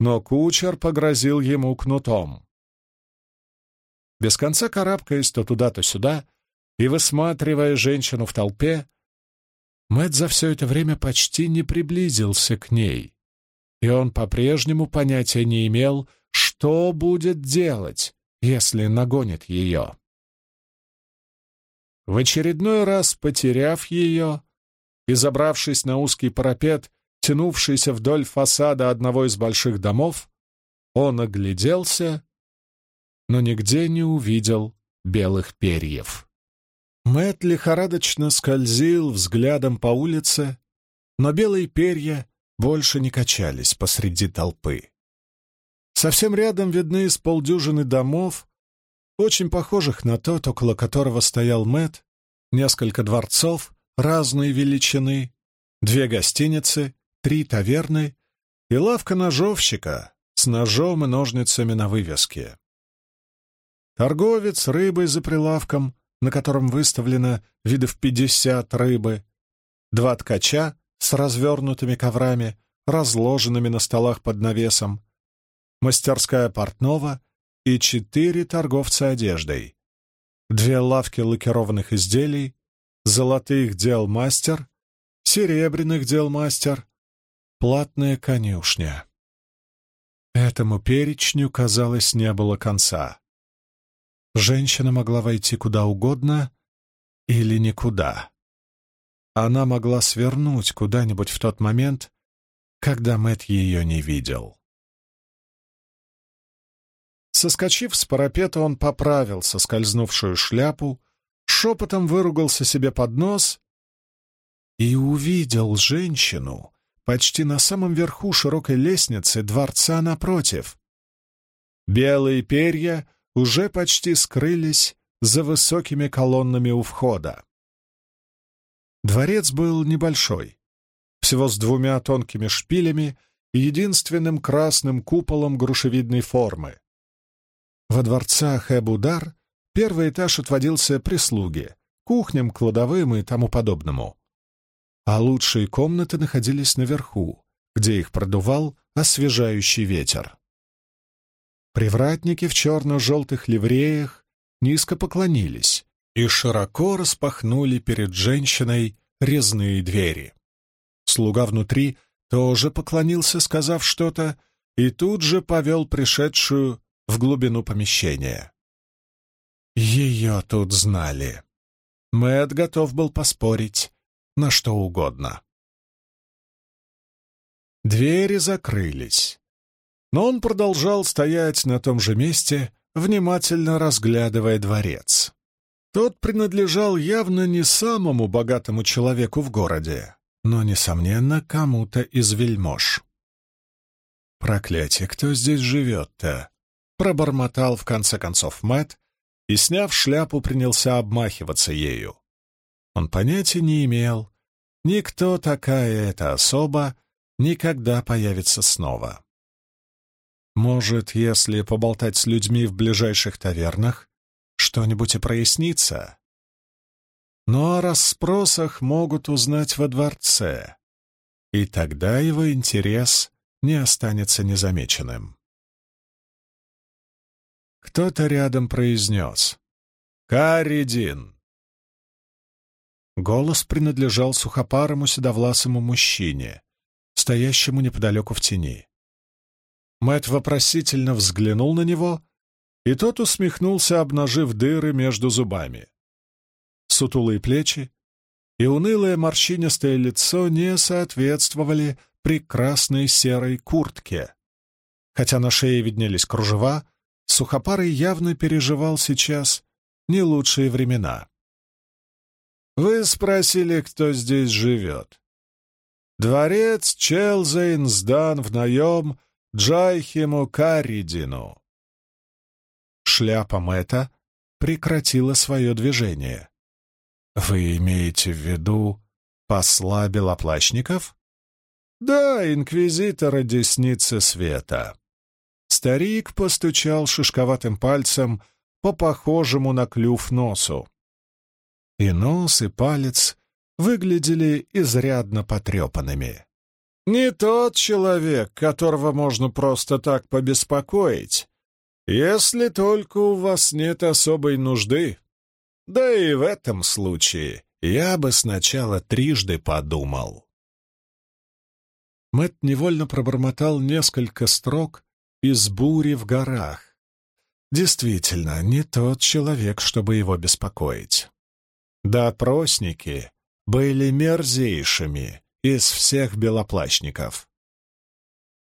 S1: но кучер погрозил ему кнутом. Без конца карабкаясь то туда, то сюда, и высматривая женщину в толпе, Мэтт за все это время почти не приблизился к ней, и он по-прежнему понятия не имел, что будет делать, если нагонит ее. В очередной раз потеряв ее, и, забравшись на узкий парапет, тянувшийся вдоль фасада одного из больших домов, он огляделся, но нигде не увидел белых перьев. Мэт лихорадочно скользил взглядом по улице, но белые перья больше не качались посреди толпы. Совсем рядом видны с полдюжины домов, очень похожих на тот, около которого стоял Мэт, несколько дворцов разной величины, две гостиницы, три таверны и лавка ножовщика с ножом и ножницами на вывеске. Торговец рыбой за прилавком, на котором выставлено видов пятьдесят рыбы, два ткача с развернутыми коврами, разложенными на столах под навесом, мастерская портного и четыре торговца одеждой, две лавки лакированных изделий, золотых дел мастер, серебряных дел мастер, платная конюшня. Этому перечню, казалось, не было конца. Женщина могла войти куда угодно или никуда. Она могла свернуть куда-нибудь в тот момент, когда Мэт ее не видел. Соскочив с парапета, он поправил соскользнувшую шляпу, шепотом выругался себе под нос и увидел женщину почти на самом верху широкой лестницы дворца напротив. Белые перья уже почти скрылись за высокими колоннами у входа. Дворец был небольшой, всего с двумя тонкими шпилями и единственным красным куполом грушевидной формы. Во дворцах Эбудар Первый этаж отводился прислуге, кухням, кладовым и тому подобному. А лучшие комнаты находились наверху, где их продувал освежающий ветер. Привратники в черно-желтых ливреях низко поклонились и широко распахнули перед женщиной резные двери. Слуга внутри тоже поклонился, сказав что-то, и тут же повел пришедшую в глубину помещения. Ее тут знали. Мэт готов был поспорить на что угодно. Двери закрылись, но он продолжал стоять на том же месте, внимательно разглядывая дворец. Тот принадлежал явно не самому богатому человеку в городе, но, несомненно, кому-то из вельмож. «Проклятие, кто здесь живет-то?» — пробормотал в конце концов Мэт и, сняв шляпу, принялся обмахиваться ею. Он понятия не имел, никто такая эта особа никогда появится снова. Может, если поболтать с людьми в ближайших тавернах, что-нибудь и прояснится? Но о расспросах могут узнать во дворце, и тогда его интерес не останется незамеченным. Кто-то рядом произнес «Каридин!» Голос принадлежал сухопарому седовласому мужчине, стоящему неподалеку в тени. Мэт вопросительно взглянул на него, и тот усмехнулся, обнажив дыры между зубами. Сутулые плечи и унылое морщинистое лицо не соответствовали прекрасной серой куртке. Хотя на шее виднелись кружева, Сухопарый явно переживал сейчас не лучшие времена. «Вы спросили, кто здесь живет?» «Дворец Челзейн сдан в наем Джайхиму Каридину». Шляпа Мэта прекратила свое движение. «Вы имеете в виду посла белоплащников?» «Да, инквизитора Десницы Света». Старик постучал шишковатым пальцем по похожему на клюв носу. И нос, и палец выглядели изрядно потрепанными. «Не тот человек, которого можно просто так побеспокоить, если только у вас нет особой нужды. Да и в этом случае я бы сначала трижды подумал». Мэт невольно пробормотал несколько строк, из бури в горах. Действительно, не тот человек, чтобы его беспокоить. Допросники были мерзейшими из всех белоплащников.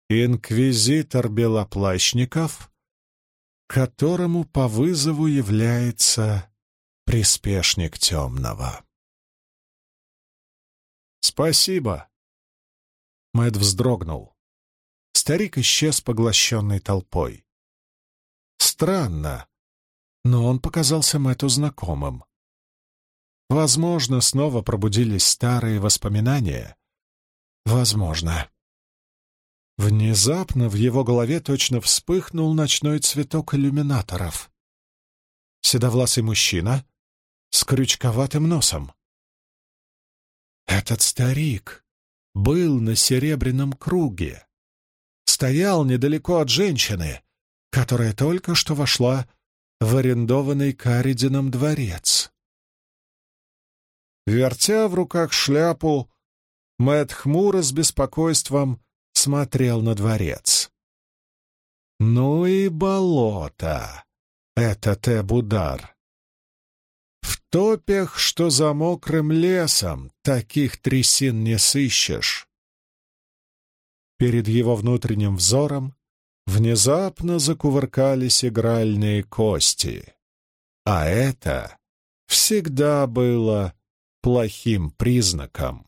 S1: Инквизитор белоплащников, которому по вызову является приспешник темного. «Спасибо!» Мэт вздрогнул. Старик исчез поглощенной толпой. Странно, но он показался Мэтту знакомым. Возможно, снова пробудились старые воспоминания. Возможно. Внезапно в его голове точно вспыхнул ночной цветок иллюминаторов. Седовласый мужчина с крючковатым носом. Этот старик был на серебряном круге стоял недалеко от женщины, которая только что вошла в арендованный Каридином дворец. Вертя в руках шляпу, Мэтт хмуро с беспокойством смотрел на дворец. «Ну и болото! Это Тебудар!» В топях, что за мокрым лесом, таких трясин не сыщешь. Перед его внутренним взором внезапно закувыркались игральные кости. А это всегда было плохим признаком.